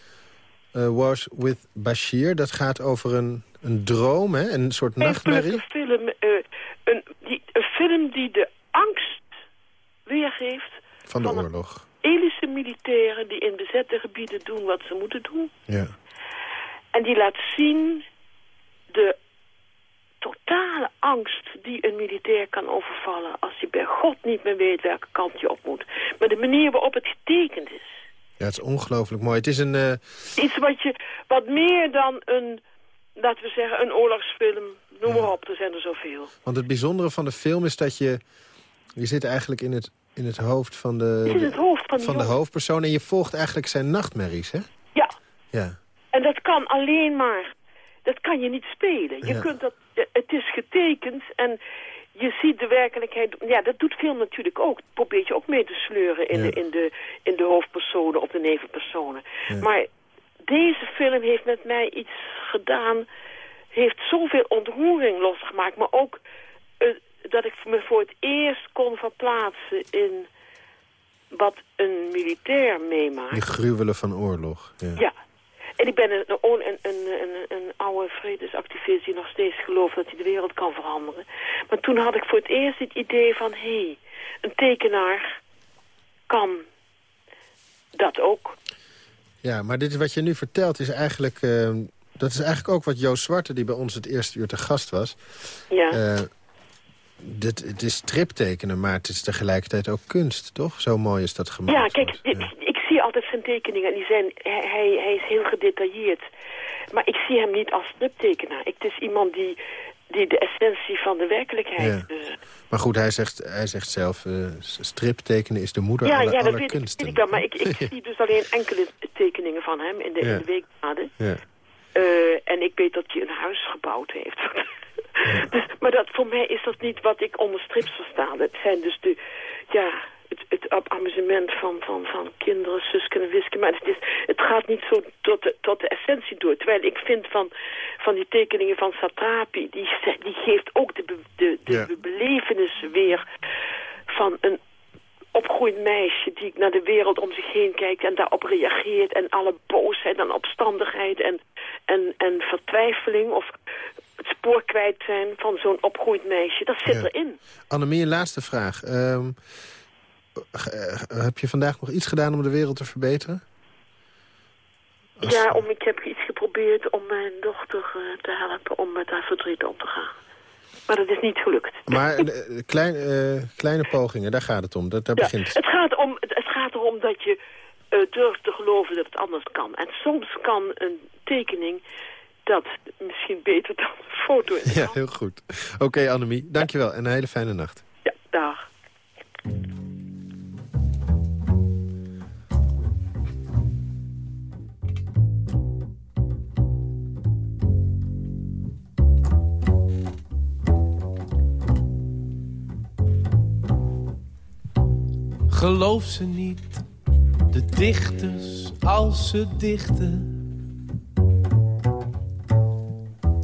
eh, Was with Bashir. Dat gaat over een, een droom, hè? een soort nachtmerrie. Een film, eh, een, die, een film die de angst weergeeft Van de van oorlog. Elische militairen die in bezette gebieden doen wat ze moeten doen. Ja. En die laat zien de totale angst die een militair kan overvallen... als hij bij God niet meer weet welke kant je op moet. Maar de manier waarop het getekend is. ja, het is ongelooflijk mooi. Het is een... eh, Iets wat, je, wat meer dan een, laten we zeggen, een oorlogsfilm... Noem maar op, er zijn er zoveel. want het bijzondere van de film is dat je... Je zit eigenlijk in het, in het hoofd van de, het hoofd van, de hoofdpersoon... en je volgt eigenlijk zijn nachtmerries, hè? Ja, Ja. En dat kan alleen maar, dat kan je niet spelen. Je Ja. kunt dat, het is getekend en je ziet de werkelijkheid... Ja, dat doet film natuurlijk ook. Probeer je ook mee te sleuren in, de, in, de, in de hoofdpersonen of de nevenpersonen. Maar deze film heeft met mij iets gedaan... heeft zoveel ontroering losgemaakt. Maar ook dat ik me voor het eerst kon verplaatsen in wat een militair meemaakt. De gruwelen van oorlog. Ja. ja. En ik ben een, een, een, een, oude vredesactivist die nog steeds gelooft dat hij de wereld kan veranderen. Maar toen had ik voor het eerst het idee van, hé, hey, een tekenaar kan dat ook. Ja, maar dit wat je nu vertelt is eigenlijk... Uh, dat is eigenlijk ook wat Joost Zwarte, die bij ons het eerste uur te gast was... Ja. Uh, dit, het is striptekenen, maar het is tegelijkertijd ook kunst, toch? Zo mooi is dat gemaakt. Ja, kijk, ik zie altijd zijn tekeningen. Die zijn, hij, hij is heel gedetailleerd. Maar ik zie hem niet als striptekenaar. Het is iemand die, die de essentie van de werkelijkheid... Ja. Uh, maar goed, hij zegt, hij zegt zelf, uh, striptekenen is de moeder ja, aller, ja, dat weet kunsten. Ik, wel, maar ik, ik [LAUGHS] zie dus alleen enkele tekeningen van hem in de, ja. in de weekbladen. Ja. Uh, en ik weet dat hij een huis gebouwd heeft. [LAUGHS] dus, maar dat, voor mij is dat niet wat ik onder strips versta. Het zijn dus de, ja, het, het amusement van, van, van kinderen, Suske en Wiske. Maar het, is, het gaat niet zo tot de, tot de essentie door. Terwijl ik vind van, van die tekeningen van Satrapi... die, die geeft ook de, de, de, de belevenis weer van een opgroeiend meisje die naar de wereld om zich heen kijkt en daarop reageert en alle boosheid en opstandigheid en, en, en vertwijfeling of het spoor kwijt zijn van zo'n opgroeiend meisje, dat zit ja. erin. Annemie, een laatste vraag. Um, heb je vandaag nog iets gedaan om de wereld te verbeteren? Als... Ja, om, ik heb iets geprobeerd om mijn dochter uh, te helpen om met haar verdriet om te gaan. Maar dat is niet gelukt. Maar [LAUGHS] uh, klein, uh, kleine pogingen, daar gaat het om. Dat, daar ja, begint het. Gaat, om, het, het gaat erom dat je durft te geloven dat het anders kan. En soms kan een tekening dat misschien beter dan een foto. Ja, heel goed. Oké, okay, Annemie, dankjewel en een hele fijne nacht. Ja, dag. Geloof ze niet, de dichters als ze dichten.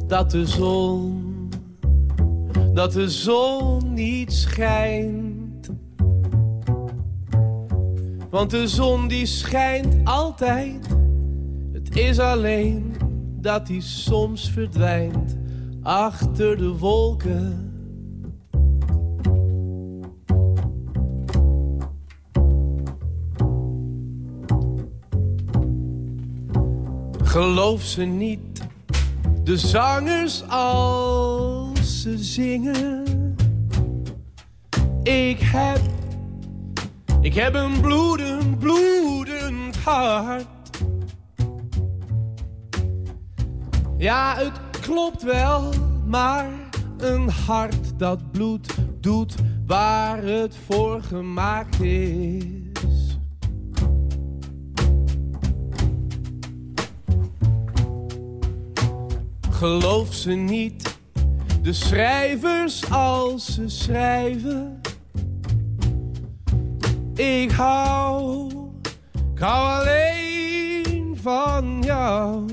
Dat de zon, dat de zon niet schijnt. Want de zon die schijnt altijd. Het is alleen dat die soms verdwijnt achter de wolken. Geloof ze niet, de zangers als ze zingen. Ik heb, ik heb een bloedend, bloedend hart. Ja, het klopt wel, maar een hart dat bloed doet waar het voor gemaakt is. Geloof ze niet. De schrijvers als ze schrijven. Ik hou, ik hou alleen van jou.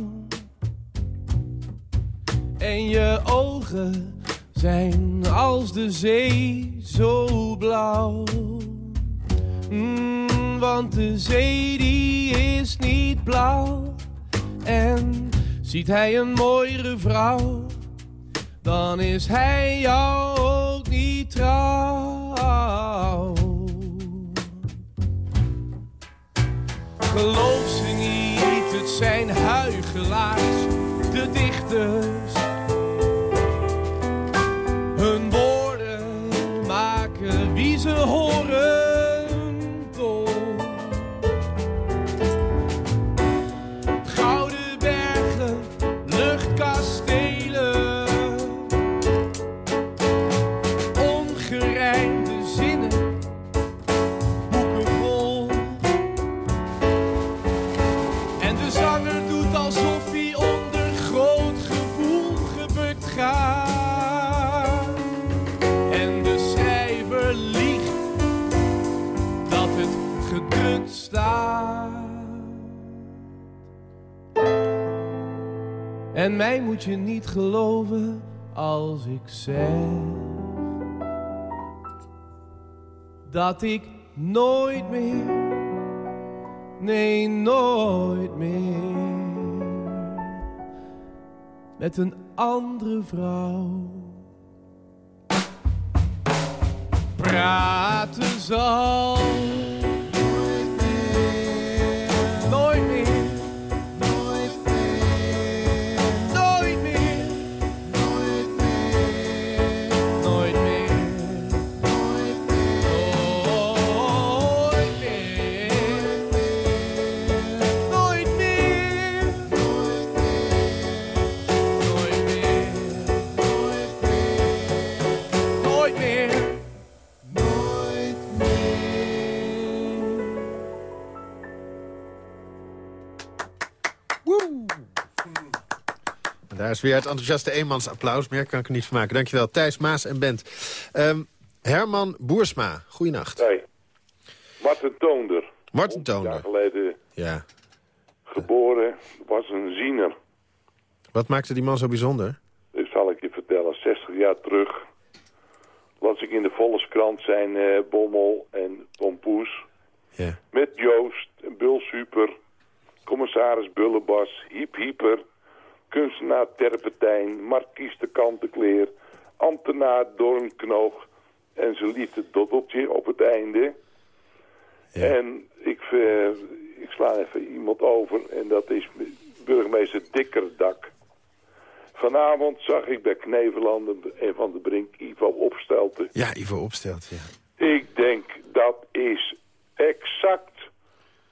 En je ogen zijn als de zee zo blauw. Mm, want de zee die is niet blauw. En Ziet hij een mooiere vrouw, dan is hij jou ook niet trouw. Geloof ze niet, het zijn huigelaars, de dichters. En mij moet je niet geloven als ik zeg dat ik nooit meer, nee nooit meer met een andere vrouw praten zal. Weer het enthousiaste eenmans applaus. Meer kan ik er niet van maken. Dankjewel, Thijs, Maas en Bent. Um, Herman Boersma, goeienacht. Hey. Martin Toonder. Martin Toonder. jaar geleden ja. geboren, was een ziener. Wat maakte die man zo bijzonder? Dat zal ik je vertellen. 60 jaar terug las ik in de Volkskrant zijn uh, Bommel en Tompoes. Ja. Met Joost, Bul Super, commissaris Bullebas, Hiep Hieper kunstenaar Terpentijn, markies de Kantenkleer, ambtenaar Doornknoog en zijn liefde Dotteltje op het einde. En ik, uh, ik sla even iemand over en dat is burgemeester Dikkerdak. Vanavond zag ik bij Knevelanden en Van de Brink Ivo Opstelten. Ja, Ivo Opstelten, ja. Ik denk, dat is exact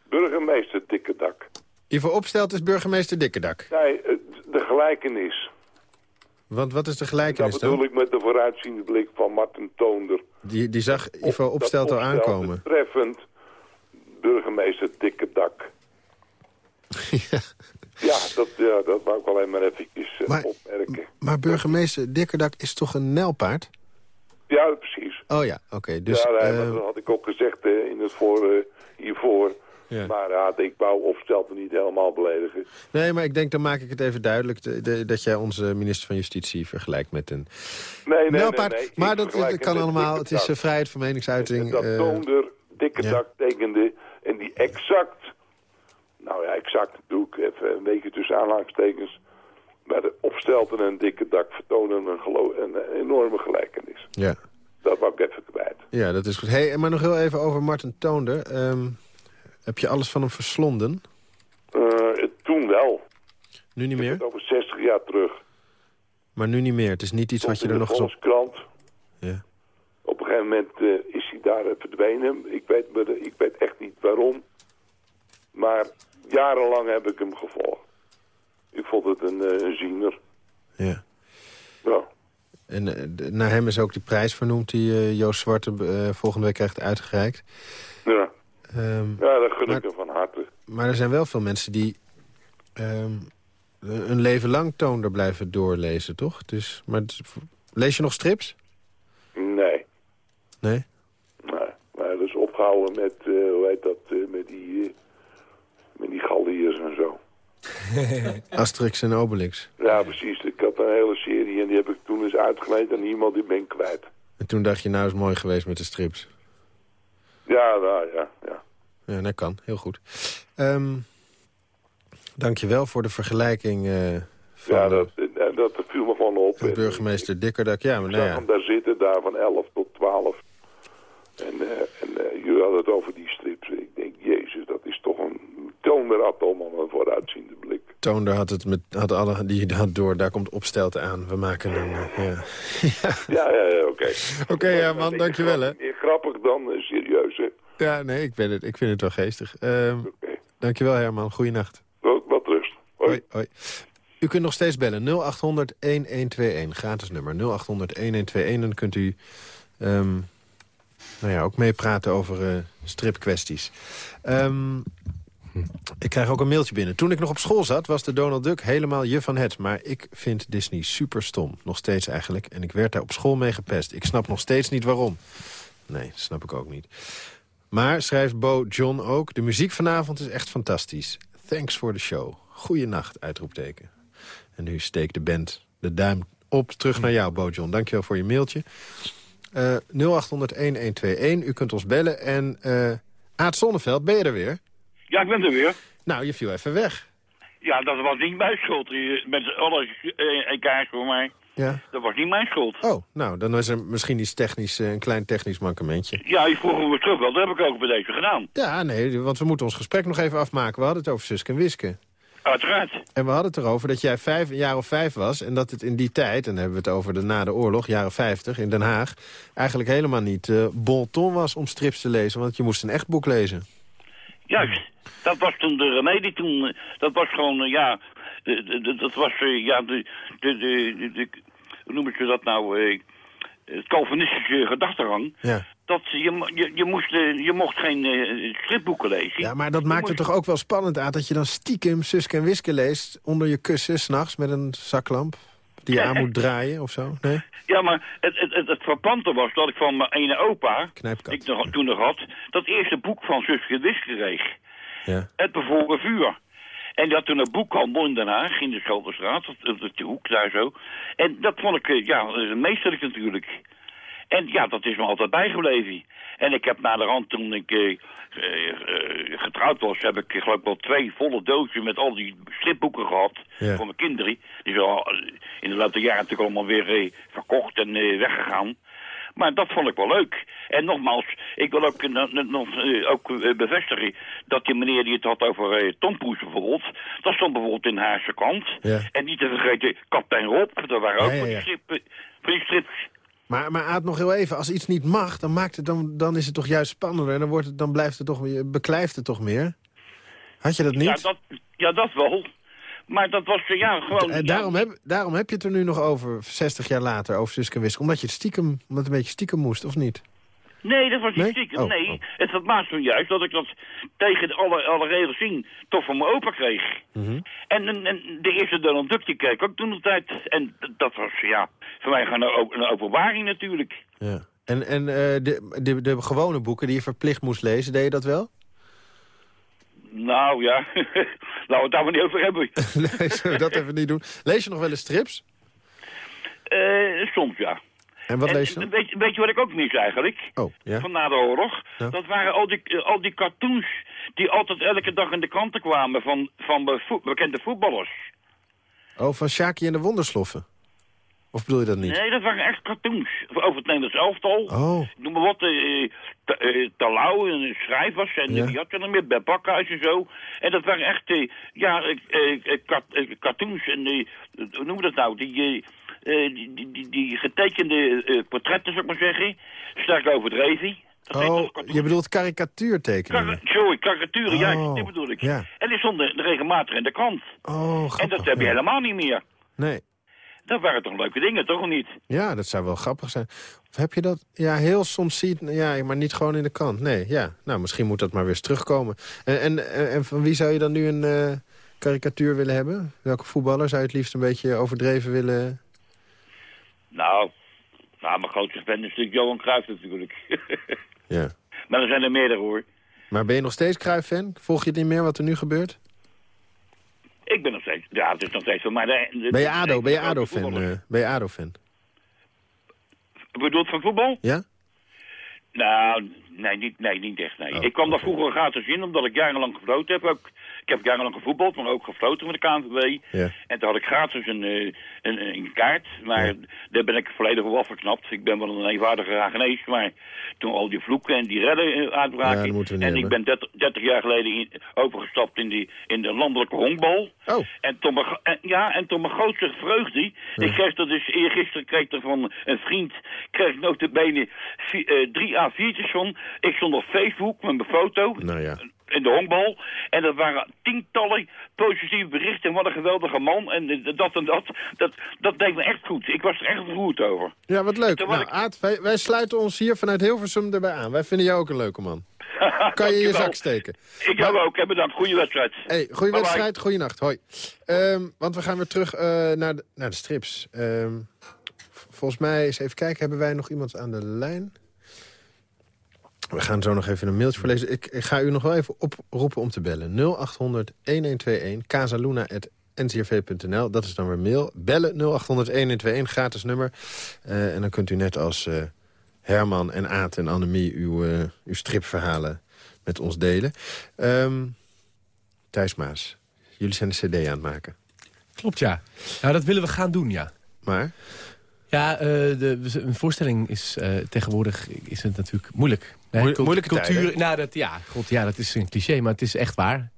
burgemeester Dikkerdak. Ivo Opstelt is burgemeester Dikkerdak. Nee, de gelijkenis. Want wat is de gelijkenis dan? Dat bedoel ik met de vooruitziende blik van Martin Toonder. Die, die zag Ivo Opstelt al aankomen. Treffend burgemeester Dikkerdak. [LAUGHS] ja. Ja, dat, ja, dat wou ik alleen maar eventjes uh, maar, opmerken. Maar burgemeester Dikkerdak is toch een nelpaard? Ja, precies. Oh ja, oké. dus, ja, nee, uh, dat had ik ook gezegd uh, in het voor, hiervoor. Ja. Maar ik wou of me niet helemaal beledigen. Nee, maar ik denk, dan maak ik het even duidelijk... De, de, dat jij onze minister van Justitie vergelijkt met een nee, nee, nee, nee, Maar dat, dat kan allemaal, het is uh, vrijheid van meningsuiting. En dat uh, Toonder dikke ja. dak tekende en die exact... Nou ja, exact doe ik even een beetje tussen aanhalingstekens... Maar de opstelten en dikke dak vertonen een, een, een enorme gelijkenis. Ja. Dat wou ik even kwijt. Ja, dat is goed. Hey, maar nog heel even over Martin Toonder. Um, heb je alles van hem verslonden? Uh, toen wel. Nu niet meer? over 60 jaar terug. Maar nu niet meer? Het is niet iets wat je er nog eens op... krant. Ja. Op een gegeven moment uh, is hij daar verdwenen. Ik weet, ik weet echt niet waarom. Maar jarenlang heb ik hem gevolgd. Ik vond het een, uh, een ziener. Ja. Ja. En naar hem is ook die prijs vernoemd die Joost Zwarte volgende week krijgt uitgereikt. Ja. Um, ja, dat gun ik hem van harte. Maar er zijn wel veel mensen die um, een leven lang Toonder blijven doorlezen, toch? Dus, maar lees je nog strips? Nee. Nee? Nee, maar dat is opgehouden met, uh, hoe heet dat, uh, met die, uh, met die galliërs en zo. [LAUGHS] Asterix en Obelix. Ja, precies. Ik had een hele serie en die heb ik toen eens uitgeleend aan iemand die ben ik kwijt. En toen dacht je, nou is mooi geweest met de strips. Ja, ja, ja. Ja, dat kan. Heel goed. Um, Dank je wel voor de vergelijking uh, van... Ja, dat, dat viel me gewoon op. De burgemeester Dikkerdak, ja. Maar nou ja. daar zitten, daar van 11 tot 12. En, uh, en uh, jullie hadden het over die strips. Ik denk, jezus, dat is toch een... Toonder had allemaal een vooruitziende blik. Toonder had het met had alle die had door. Daar komt opstelte aan. We maken een. Uh, ja, ja, ja, ja oké. [LAUGHS] Oké, okay, ja, man, dankjewel, hè. Grappig dan uh, serieus, hè. Ja, nee, ik, ben het, ik vind het wel geestig. Okay. Dankjewel, Herman. Goeienacht. Wat, wat rust. Hoi. hoi. hoi. U kunt nog steeds bellen. 0800-1121. Gratis nummer. 0800-1121. Dan kunt u um, nou ja, ook meepraten over uh, stripkwesties. Um, ik krijg ook een mailtje binnen. Toen ik nog op school zat, was de Donald Duck helemaal je van het. Maar ik vind Disney super stom. Nog steeds eigenlijk. En ik werd daar op school mee gepest. Ik snap nog steeds niet waarom. Nee, dat snap ik ook niet. Maar, schrijft Bo John ook... de muziek vanavond is echt fantastisch. Thanks for the show. Goeienacht, uitroepteken. En nu steekt de band de duim op. Terug naar jou, Bojon. Dankjewel voor je mailtje. Uh, 0800-1121. U kunt ons bellen. En uh, Aad Zonneveld, ben je er weer? Ja, ik ben er weer. Nou, je viel even weg. Ja, dat was niet mijn schuld. Met alle kaars voor mij. Ja. Dat was niet mijn schuld. Oh, nou, dan is er misschien iets technisch, een klein technisch mankementje. Ja, je vroeg me terug wel. Dat heb ik ook bij deze gedaan. Ja, nee, want we moeten ons gesprek nog even afmaken. We hadden het over Suske en Wiske. Uiteraard. En we hadden het erover dat jij vijf, een jaar of vijf was... en dat het in die tijd, en dan hebben we het over de na de oorlog, jaren 50 in Den Haag... eigenlijk helemaal niet uh, bon ton was om strips te lezen... want je moest een echt boek lezen. Juist. Dat was toen de remedie toen. Eh, dat was gewoon, ja... Dat was, ja, de, de, de, hoe noemen ze dat nou... het Calvinistische gedachtegang. Ja dat je, je, je, moest, eh, je mocht geen uh, stripboeken lezen. Ja, maar dat maakt het toch ook wel spannend uit... dat je dan stiekem Suske en Wiske leest onder je kussen... s'nachts met een zaklamp die je aan moet [LAUGHS] draaien of zo? Nee? Ja, maar het, het, het, verpante was dat ik van mijn ene opa... ik nog, toen nog had... dat eerste boek van Suske en Wiske kreeg. Ja. Het Bevoren Vuur. En had toen een boekhandel in Den Haag, in de Schelderstraat, op de hoek daar zo. En dat vond ik, eh, ja, meesterlijk natuurlijk. En ja, dat is me altijd bijgebleven. En ik heb na de rand, toen ik eh, eh, getrouwd was, heb ik geloof ik wel twee volle doosjes met al die stripboeken gehad voor mijn kinderen. Die zijn al in de laatste jaren natuurlijk allemaal weer verkocht en weggegaan. Maar dat vond ik wel leuk. En nogmaals, ik wil ook, nog, ook bevestigen dat die meneer die het had over uh, Tom Poes bijvoorbeeld, dat stond bijvoorbeeld in Haarse kant. En niet te vergeten Kaptein Rob, dat waren ook ja. Van, die strips. Maar, maar Aad, nog heel even, als iets niet mag, dan, maakt het, dan, dan is het toch juist spannender. En dan, wordt het, dan blijft het toch, beklijft het toch meer? Had je dat niet? Ja, dat, ja, dat wel. Maar dat was ja, gewoon... En daarom, Heb, daarom heb je het er nu nog over, 60 jaar later, over Suske Wisk. Omdat je het stiekem, omdat het een beetje stiekem moest, of niet? Nee, dat was niet stiekem. Oh, nee, oh. het verbaast me juist dat ik dat tegen alle, alle regels zien toch van mijn opa kreeg. Mhm. en, en, en, de eerste Donald Duck die keek ook toen de tijd. En dat was, ja, voor mij gewoon een, een openbaring natuurlijk. Ja. En, en uh, de, de, de gewone boeken die je verplicht moest lezen, deed je dat wel? Nou ja, [LAUGHS] laten we het daar maar niet over hebben. [LAUGHS] nee, zullen we dat even niet doen? Lees je nog wel eens strips? Uh, soms ja. En wat lees je Weet, weet, je wat ik ook mis eigenlijk? Oh, ja? Van na de oorlog? Dat waren al die, eh, al die cartoons die altijd elke dag in de kranten kwamen van, van bekende voetballers. Oh, van Shaki en de Wondersloffen? Of bedoel je dat niet? Nee, dat waren echt cartoons. Over het Nederlands elftal. Oh. Noem maar wat, uh, Talau en Schrijvers en ja. die had er meer, bij Bakhuis en zo. En dat waren echt, uh, ja, cartoons en, hoe noem je dat nou, die die, die, die, getekende portretten, zou ik maar zeggen. Sterk overdreven. Dat oh, je bedoelt karikatuurtekenen? Kar sorry, karikaturen, oh, ja, die bedoel ik. Ja. En die stonden regelmatig in de krant. Oh, grappig, En dat heb je helemaal niet meer. Nee. Dat waren toch leuke dingen, toch niet? Ja, dat zou wel grappig zijn. Of heb je dat? Ja, heel soms ziet, ja, maar niet gewoon in de krant. Nee, ja. Nou, misschien moet dat maar weer eens terugkomen. En, en, en van wie zou je dan nu een uh, karikatuur willen hebben? Welke voetballer zou je het liefst een beetje overdreven willen nou, nou mijn grootste fan is natuurlijk Johan Cruijff natuurlijk. ja. [LAUGHS] Maar er zijn er meerdere hoor. Maar ben je nog steeds Cruijff-fan? Volg je niet meer wat er nu gebeurt? Ik ben nog steeds, ja, het is nog steeds van mij. ben je ADO, ben je ADO-fan? Uh, ben je ADO-fan? Bedoelt van voetbal? Ja. Nou, nee, niet, nee, niet echt. Nee. Oh, ik kwam daar vroeger gratis in, omdat ik jarenlang gefloten heb. Ook, heb jarenlang gevoetbald, maar ook gefloten met de KNVB. Ja. En toen had ik gratis een, eh, een, een kaart, maar daar ben ik volledig op afgeknapt. Ik ben wel een eenvoudige Hagenees, maar toen al die vloeken en die redden uh, uitbraken... en ik ben 30, 30, jaar geleden in, overgestapt in, die, in de landelijke honkbal. Oh. En toen mijn, ja, en toen mijn grootste vreugde... Ik kreeg dat dus eergisteren kreeg er van een vriend... kreeg ik notabene uh, drie A4'tjes van ik stond op Facebook met mijn foto. Nou ja in de honkbal. En dat waren tientallen positieve berichten. Wat een geweldige man. En dat en dat. Dat, dat deed me echt goed. Ik was er echt goed over. Ja, wat leuk. Nou, Aad, wij, wij, sluiten ons hier vanuit Hilversum erbij aan. Wij vinden jou ook een leuke man. [LAUGHS] kan je je zak steken. Ik heb ook. Heb bedankt. Goeie wedstrijd. Hey, goeie wedstrijd. Goeie nacht. Hoi. Um, want we gaan weer terug uh, naar, de, naar de strips. Um, volgens mij, eens even kijken, hebben wij nog iemand aan de lijn? We gaan zo nog even een mailtje voorlezen. Ik, ik ga u nog wel even oproepen om te bellen. 0800 1121 casaluna ncrv.nl. Dat is dan weer mail. Bellen 0800-1121, gratis nummer. Eh, en dan kunt u net als eh, Herman en Aad en Annemie uw, uh, uw stripverhalen met ons delen. Um, Thijs Maas, jullie zijn een cd aan het maken. Klopt, ja. Nou, dat willen we gaan doen, ja. Maar? Ja, de, een voorstelling is tegenwoordig is het natuurlijk moeilijk. moeilijke cultuur, Nou, dat, ja, God, ja, dat is een cliché, maar het is echt waar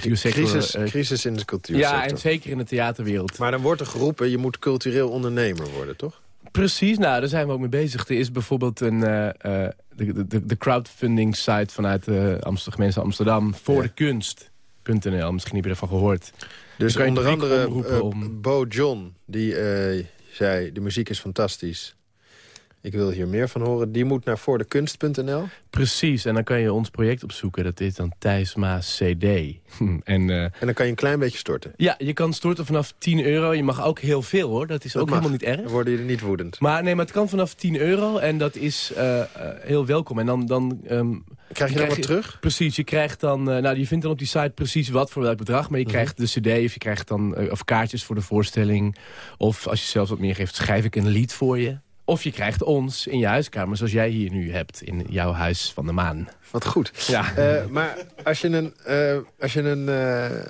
cultuursector... Crisis, uh, crisis in de cultuursector. Ja, en zeker in de theaterwereld. Maar dan wordt er geroepen, je moet cultureel ondernemer worden, toch? Precies, nou, daar zijn we ook mee bezig. Er is bijvoorbeeld een, uh, de, de, de, crowdfunding site vanuit de Amsterdam, gemeente Amsterdam... voor de kunst.nl, misschien heb je ervan gehoord. Dus onder andere om... Bo John, die zei, de muziek is fantastisch ik wil hier meer van horen. Die moet naar voordekunst.nl. Precies, en dan kan je ons project opzoeken. Dat is dan Thijs Maas CD. en, uh, en dan kan je een klein beetje storten? Ja, je kan storten vanaf 10 euro. Je mag ook heel veel hoor, dat is ook helemaal niet erg. Dan worden jullie niet woedend. Maar nee, maar het kan vanaf 10 euro en dat is uh, uh, heel welkom. En dan... dan um, krijg je dan wat terug? Precies, je krijgt dan... nou, je vindt dan op die site precies wat voor welk bedrag. Maar je mhm. krijgt de cd of je krijgt dan of kaartjes voor de voorstelling. Of als je zelfs wat meer geeft, schrijf ik een lied voor je. Of je krijgt ons in je huiskamer zoals jij hier nu hebt. In jouw huis van de maan. Wat goed. Ja. Uh, maar als je een, uh, als je een uh,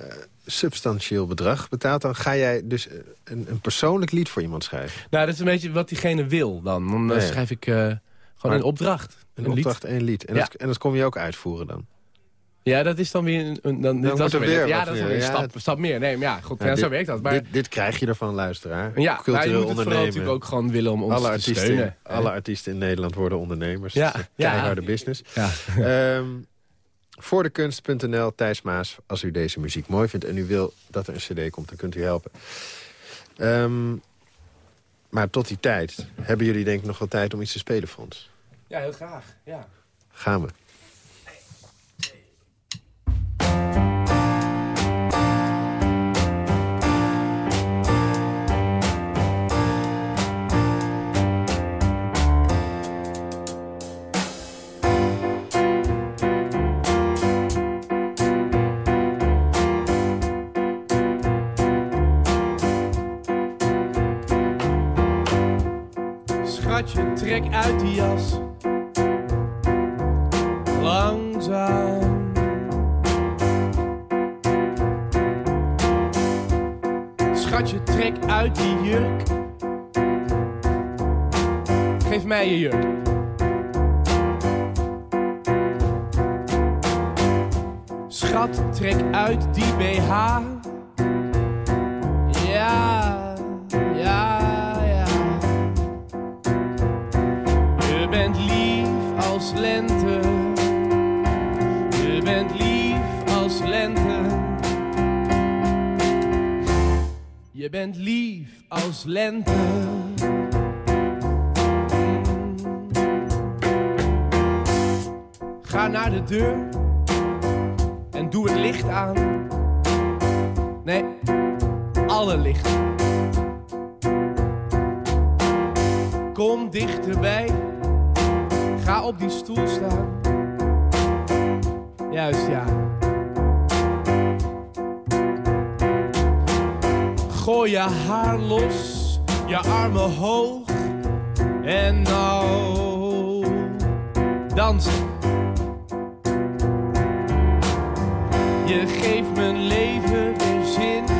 substantieel bedrag betaalt... dan ga jij dus een, een, persoonlijk lied voor iemand schrijven. Nou, dat is een beetje wat diegene wil dan. Dan nee. schrijf ik gewoon maar een opdracht. Een, een opdracht en een lied. En, ja. dat, en dat kom je ook uitvoeren dan? Ja, dat is dan weer een... dan, dan dat is weer, ja, dat is weer een stap, stap meer. Nee, maar ja, goed, ja, zo werkt dat. Maar, dit, dit, krijg je ervan, luisteraar. Ja, maar je moet het natuurlijk ook gewoon willen om ons alle artiesten, te steunen. Alle artiesten in Nederland worden ondernemers. Ja, keiharde ja. business. Ja. [LAUGHS] Um, voor de kunst.nl, Thijs Maas. Als u deze muziek mooi vindt en u wil dat er een cd komt, dan kunt u helpen. Um, maar tot die tijd hebben jullie denk ik nog wel tijd om iets te spelen voor ons. Ja, heel graag. Ja. Gaan we. Uit die jas. Langzaam. Schatje, trek uit die jurk. Geef mij je jurk. Schat, trek uit die BH. Deur en doe het licht aan. Nee, alle lichten. Kom dichterbij Ga op die stoel staan. Juist, ja. Gooi je haar los, je armen hoog. En nou, dansen. Je geeft mijn leven weer zin.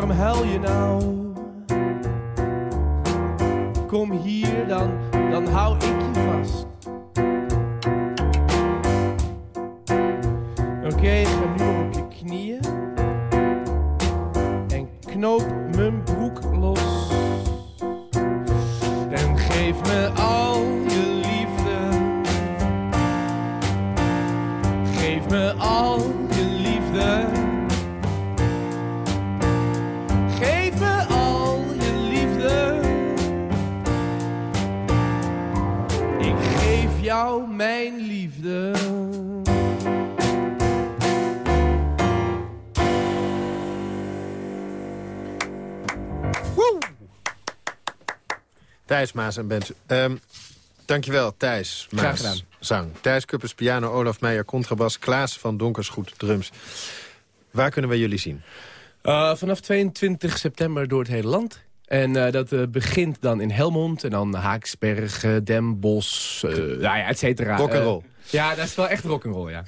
Waarom huil je nou? Kom hier dan, dan hou ik je vast. Thijs Maas en Bent. Ehm dankjewel, Thijs Maas. Graag gedaan. Zang. Thijs Kuppers, piano, Olaf Meijer, contrabas, Klaas van Donkersgoed, drums. Waar kunnen we jullie zien? Uh, vanaf 22 september door het hele land. En uh, dat uh, begint dan in Helmond en dan Haaksberg, Den Bosch, nou ja, et cetera. Rock'n'roll. ja, dat is wel echt rock'n'roll, ja.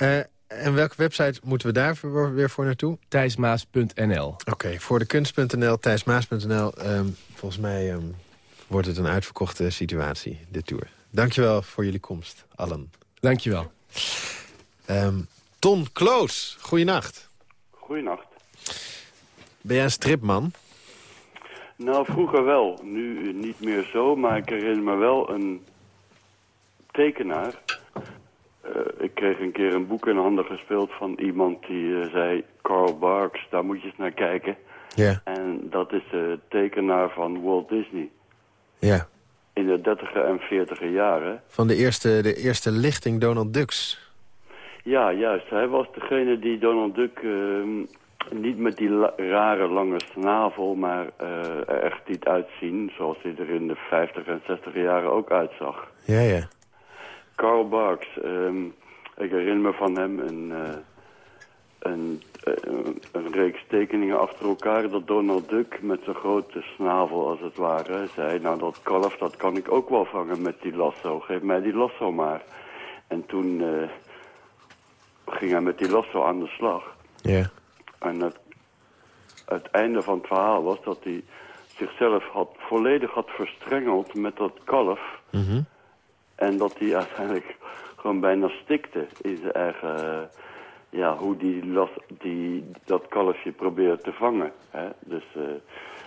en welke website moeten we daar voor, weer voor naartoe? Thijsmaas.nl. Oké, okay, voor de kunst.nl, thijsmaas.nl. Um, volgens mij um, wordt het een uitverkochte situatie, dit tour. Dankjewel voor jullie komst, allen. Dankjewel. Um, Ton Kloos, goeienacht. Goeienacht. Ben jij een stripman? Nou, vroeger wel. Nu niet meer zo, maar ik herinner me wel een tekenaar. Uh, ik kreeg een keer een boek in handen gespeeld van iemand die uh, zei... Carl Barks, daar moet je eens naar kijken. Ja. En dat is de tekenaar van Walt Disney. Ja. In de dertiger en veertiger jaren. Van de eerste, de eerste lichting Donald Ducks. Ja, juist. Hij was degene die Donald Duck... Uh, niet met die la rare lange snavel, maar uh, er echt niet uitzien... zoals hij er in de 50 en 60 jaren ook uitzag. Ja, ja. Carl Barks, um, ik herinner me van hem een, uh, een, uh, een reeks tekeningen achter elkaar... dat Donald Duck met zijn grote snavel, als het ware, zei... nou, dat kalf, dat kan ik ook wel vangen met die lasso. Geef mij die lasso maar. En toen ging hij met die lasso aan de slag... Ja. En het, het einde van het verhaal was dat hij zichzelf had, volledig had verstrengeld met dat kalf. Mm -hmm. En dat hij uiteindelijk gewoon bijna stikte in zijn eigen... Ja, hoe die, las, die dat kalfje probeerde te vangen. Hè? Dus uh,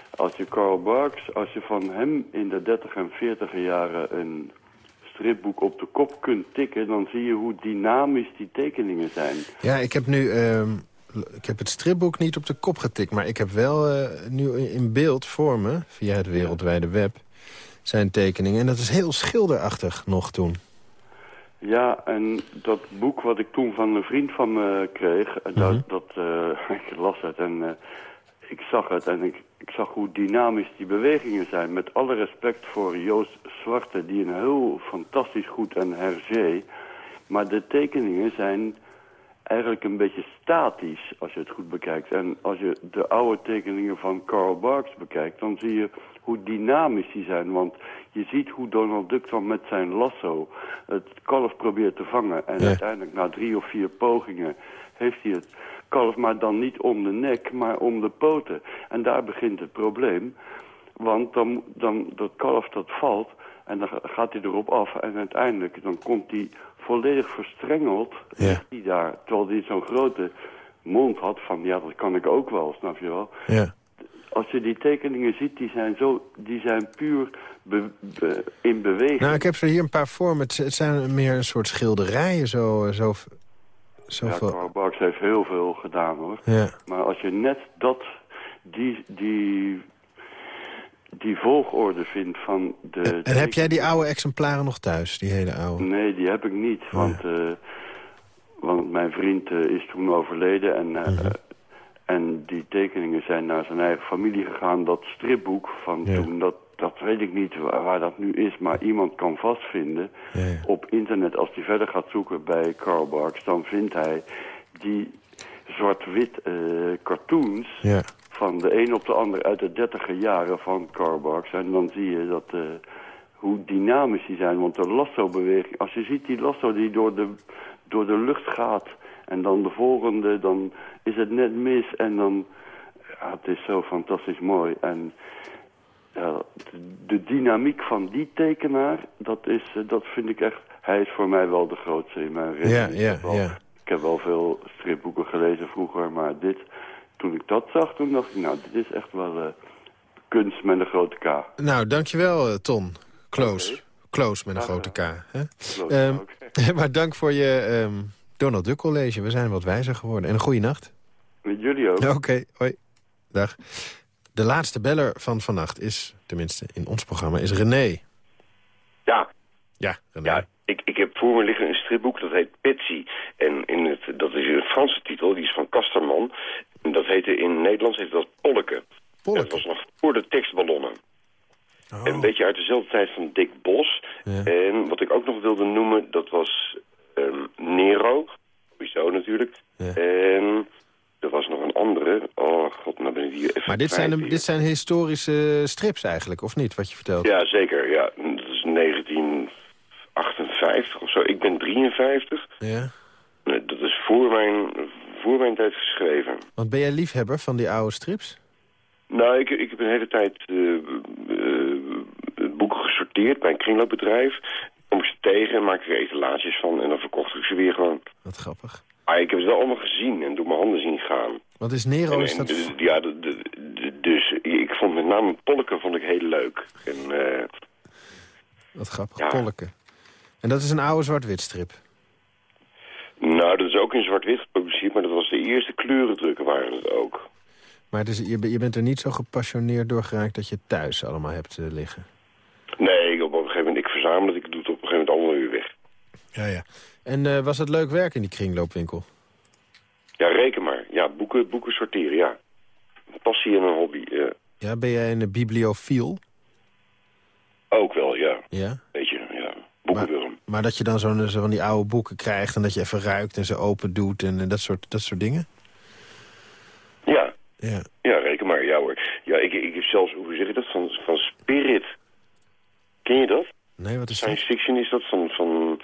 als je Carl Barks, als je van hem in de 30 en 40 jaren een stripboek op de kop kunt tikken... dan zie je hoe dynamisch die tekeningen zijn. Ja, ik heb nu... Uh ik heb het stripboek niet op de kop getikt... maar ik heb wel uh, nu in beeld voor me, via het wereldwijde web... zijn tekeningen. En dat is heel schilderachtig nog toen. Ja, en dat boek wat ik toen van een vriend van me kreeg... Mm -hmm. dat, dat uh, [LAUGHS] ik las het en uh, ik zag het... en ik, ik zag hoe dynamisch die bewegingen zijn. Met alle respect voor Joost Zwarte... die een heel fantastisch goed en Hergé... maar de tekeningen zijn eigenlijk een beetje statisch als je het goed bekijkt. En als je de oude tekeningen van Carl Barks bekijkt... dan zie je hoe dynamisch die zijn. Want je ziet hoe Donald Duck dan met zijn lasso het kalf probeert te vangen. En Ja. uiteindelijk na drie of vier pogingen heeft hij het kalf... maar dan niet om de nek, maar om de poten. En daar begint het probleem. Want dan, dan dat kalf dat valt... En dan gaat hij erop af en uiteindelijk dan komt hij volledig verstrengeld Ja. hij daar. Terwijl hij zo'n grote mond had van ja, dat kan ik ook wel, snap je wel. Ja. Als je die tekeningen ziet, die zijn, zo, die zijn puur be- be- in beweging. Nou, ik heb er hier een paar voor. me. Het, het zijn meer een soort schilderijen. Zo, zo, ja, zoveel. Karl Barks heeft heel veel gedaan hoor. Ja. Maar als je net dat, die, die, die volgorde vindt van de... En heb jij die oude exemplaren nog thuis? Die hele oude? Nee, die heb ik niet. Want, eh, want mijn vriend eh, is toen overleden. En, eh, Mhm. En die tekeningen zijn naar zijn eigen familie gegaan. Dat stripboek van Ja. toen, dat, dat weet ik niet waar, waar dat nu is. Maar iemand kan vastvinden Ja, ja. op internet. Als hij verder gaat zoeken bij Carl Barks, dan vindt hij die zwart-wit eh, cartoons van de een op de ander uit de dertiger jaren van Carl Barks. En dan zie je dat, eh, hoe dynamisch die zijn. Want de lasso-beweging, als je ziet die lasso die door de, door de lucht gaat... en dan de volgende, dan is het net mis en dan... Ja, het is zo fantastisch mooi. En ja, de, dynamiek van die tekenaar, dat, is, eh, dat vind ik echt... Hij is voor mij wel de grootste in mijn Ja, ja, Ik heb wel- ja. Ik heb wel veel stripboeken gelezen vroeger, maar dit... Toen ik dat zag, toen dacht ik, nou, dit is echt wel eh, kunst met een grote K. Nou, dankjewel, eh, Ton. Kloos. Kloos met een grote K. Hè? Ehm, [LAUGHS] maar dank voor je, ehm, Donald Duck College. We zijn wat wijzer geworden. En een goede nacht. Met jullie ook. Oké, hoi. Dag. De laatste beller van vannacht is, tenminste in ons programma, is René. Ja. Ja, René. Ja, ik, ik heb voor me liggen een stripboek, dat heet Petsy. En in het, dat is een Franse titel, die is van Kasterman. En dat heette in Nederlands heette dat Polleke. Polleke. Dat was nog voor de tekstballonnen. Oh. En een beetje uit dezelfde tijd van Dick Bos. Ja. En wat ik ook nog wilde noemen, dat was ehm, Nero. Sowieso natuurlijk. Ja. En er was nog een andere. Oh god, nou ben ik die even Maar dit zijn, de- hier. dit zijn historische strips eigenlijk, of niet, wat je vertelt? Ja, zeker. Ja. Dat is 1958 of zo. Ik ben 53. Ja. Nee, Dat is voor mijn, voor mijn tijd geschreven. Want ben jij liefhebber van die oude strips? Nou, ik, ik heb een hele tijd eh, eh, boeken gesorteerd bij een kringloopbedrijf. Kom ik ze tegen en maak ik er etalages van en dan verkocht ik ze weer gewoon. Wat grappig. Maar ik heb het wel allemaal gezien en door mijn handen zien gaan. Wat is Nero? En- Is dat... de- ja, de, de- de- dus ik vond met name Polken vond ik heel leuk. En, eh, Wat grappig, Ja. En dat is een oude zwart-wit strip. nou, dat is ook in zwart-wit gepubliceerd, maar dat was de eerste kleurendrukken waren het ook. Maar het is, je, be- je bent er niet zo gepassioneerd door geraakt dat je thuis allemaal hebt eh, liggen. Nee, op een gegeven moment, ik verzamel het, ik doe het op een gegeven moment allemaal weer weg. Ja, ja. En eh, was het leuk werk in die kringloopwinkel? Ja, reken maar. Ja, boeken, boeken sorteren, ja. Passie en een hobby, ja. Ja, ben jij een eh, bibliofiel? Ook wel, ja. Ja. Weet je, ja. Boekenwurm. Maar dat je dan zo'n zo van die oude boeken krijgt... en dat je even ruikt en ze open doet en, eh, dat, soort, dat soort dingen? Ja. Ja. Ja, reken maar, ja hoor. Ja, ik, ik heb zelfs, hoe zeg je dat, van, van Spirit. Ken je dat? Nee, wat is dat? Science fiction is dat van... van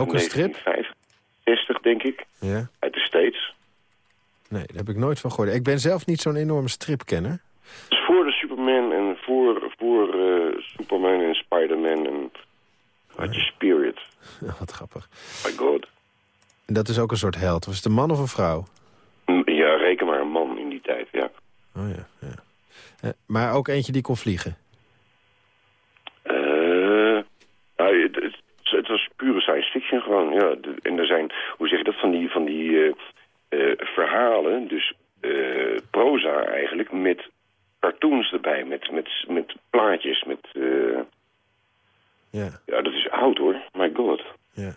Ook een strip? 1965, denk ik. Ja. Uit de States. Nee, daar heb ik nooit van gehoord. Ik ben zelf niet zo'n enorme stripkenner. Dus voor de Superman en voor, voor eh, Superman en Spider-Man en had je Spirit. [LAUGHS] Wat grappig. My god. En dat is ook een soort held. Was het een man of een vrouw? Mm, Ja, reken maar een man in die tijd, ja. Oh ja, ja. Eh, maar ook eentje die kon vliegen. Eh, nou, het, het, het was pure science fiction gewoon, ja. De- en er zijn, hoe zeg je dat, van die, van die eh, eh, verhalen, dus eh, proza eigenlijk, met cartoons erbij, met, met, met plaatjes, met... Ja, ja, dat is oud hoor, my god. ja.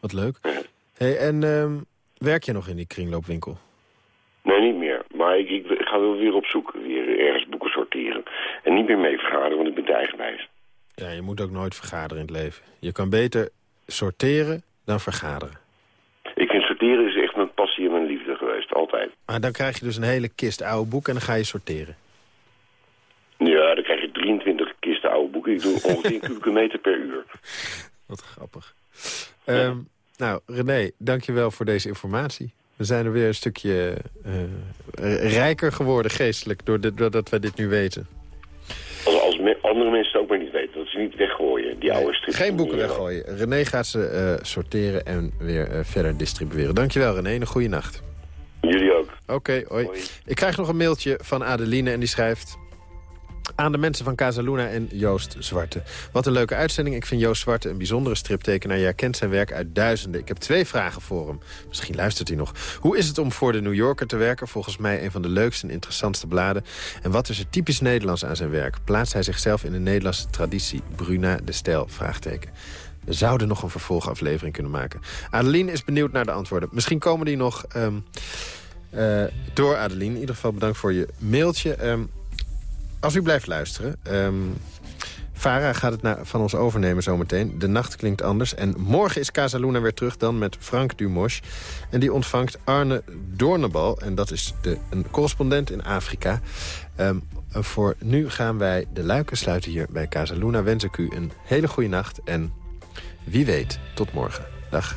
Wat leuk. Hey, en ehm, werk je nog in die kringloopwinkel? Nee, niet meer. Maar ik, ik, ik ga wel weer op zoek, weer ergens boeken sorteren. En niet meer mee vergaderen, want ik ben te eigenwijs. Ja, je moet ook nooit vergaderen in het leven. Je kan beter sorteren dan vergaderen. Ik vind sorteren is echt mijn passie en mijn liefde geweest, altijd. Maar dan krijg je dus een hele kist oude boeken en dan ga je sorteren. Ja, dan krijg je 23 kisten oude boeken. Ik doe [LAUGHS] ongeveer kubieke meter per uur. Wat grappig. Ehm, nou, René, dankjewel voor deze informatie. We zijn er weer een stukje eh, rijker geworden geestelijk... Doordat, wij dit nu weten. Me- andere mensen het ook maar niet weten, dat ze niet weggooien, die oude strips. Geen boeken weggooien. René gaat ze eh, sorteren en weer eh, verder distribueren. Dankjewel René, een goede nacht. Jullie ook. Oké, hoi. Ik krijg nog een mailtje van Adeline en die schrijft... Aan de mensen van Casaluna en Joost Zwarte. Wat een leuke uitzending. Ik vind Joost Zwarte een bijzondere striptekenaar. Je herkent zijn werk uit duizenden. Ik heb twee vragen voor hem. Misschien luistert hij nog. Hoe is het om voor de New Yorker te werken? Volgens mij een van de leukste en interessantste bladen. En wat is er typisch Nederlands aan zijn werk? Plaatst hij zichzelf in de Nederlandse traditie? Bruna de Stijl? Vraagteken. We zouden nog een vervolgaflevering kunnen maken. Adeline is benieuwd naar de antwoorden. Misschien komen die nog ehm, eh, door Adeline. In ieder geval bedankt voor je mailtje. Ehm, als u blijft luisteren... ehm Farah gaat het van ons overnemen zometeen. De nacht klinkt anders. En morgen is Casaluna weer terug, dan met Frank Dumosch. En die ontvangt Arne Doornebal. En dat is de, een correspondent in Afrika. Ehm, voor nu gaan wij de luiken sluiten hier bij Casaluna. Wens ik u een hele goede nacht. En wie weet, tot morgen. Dag.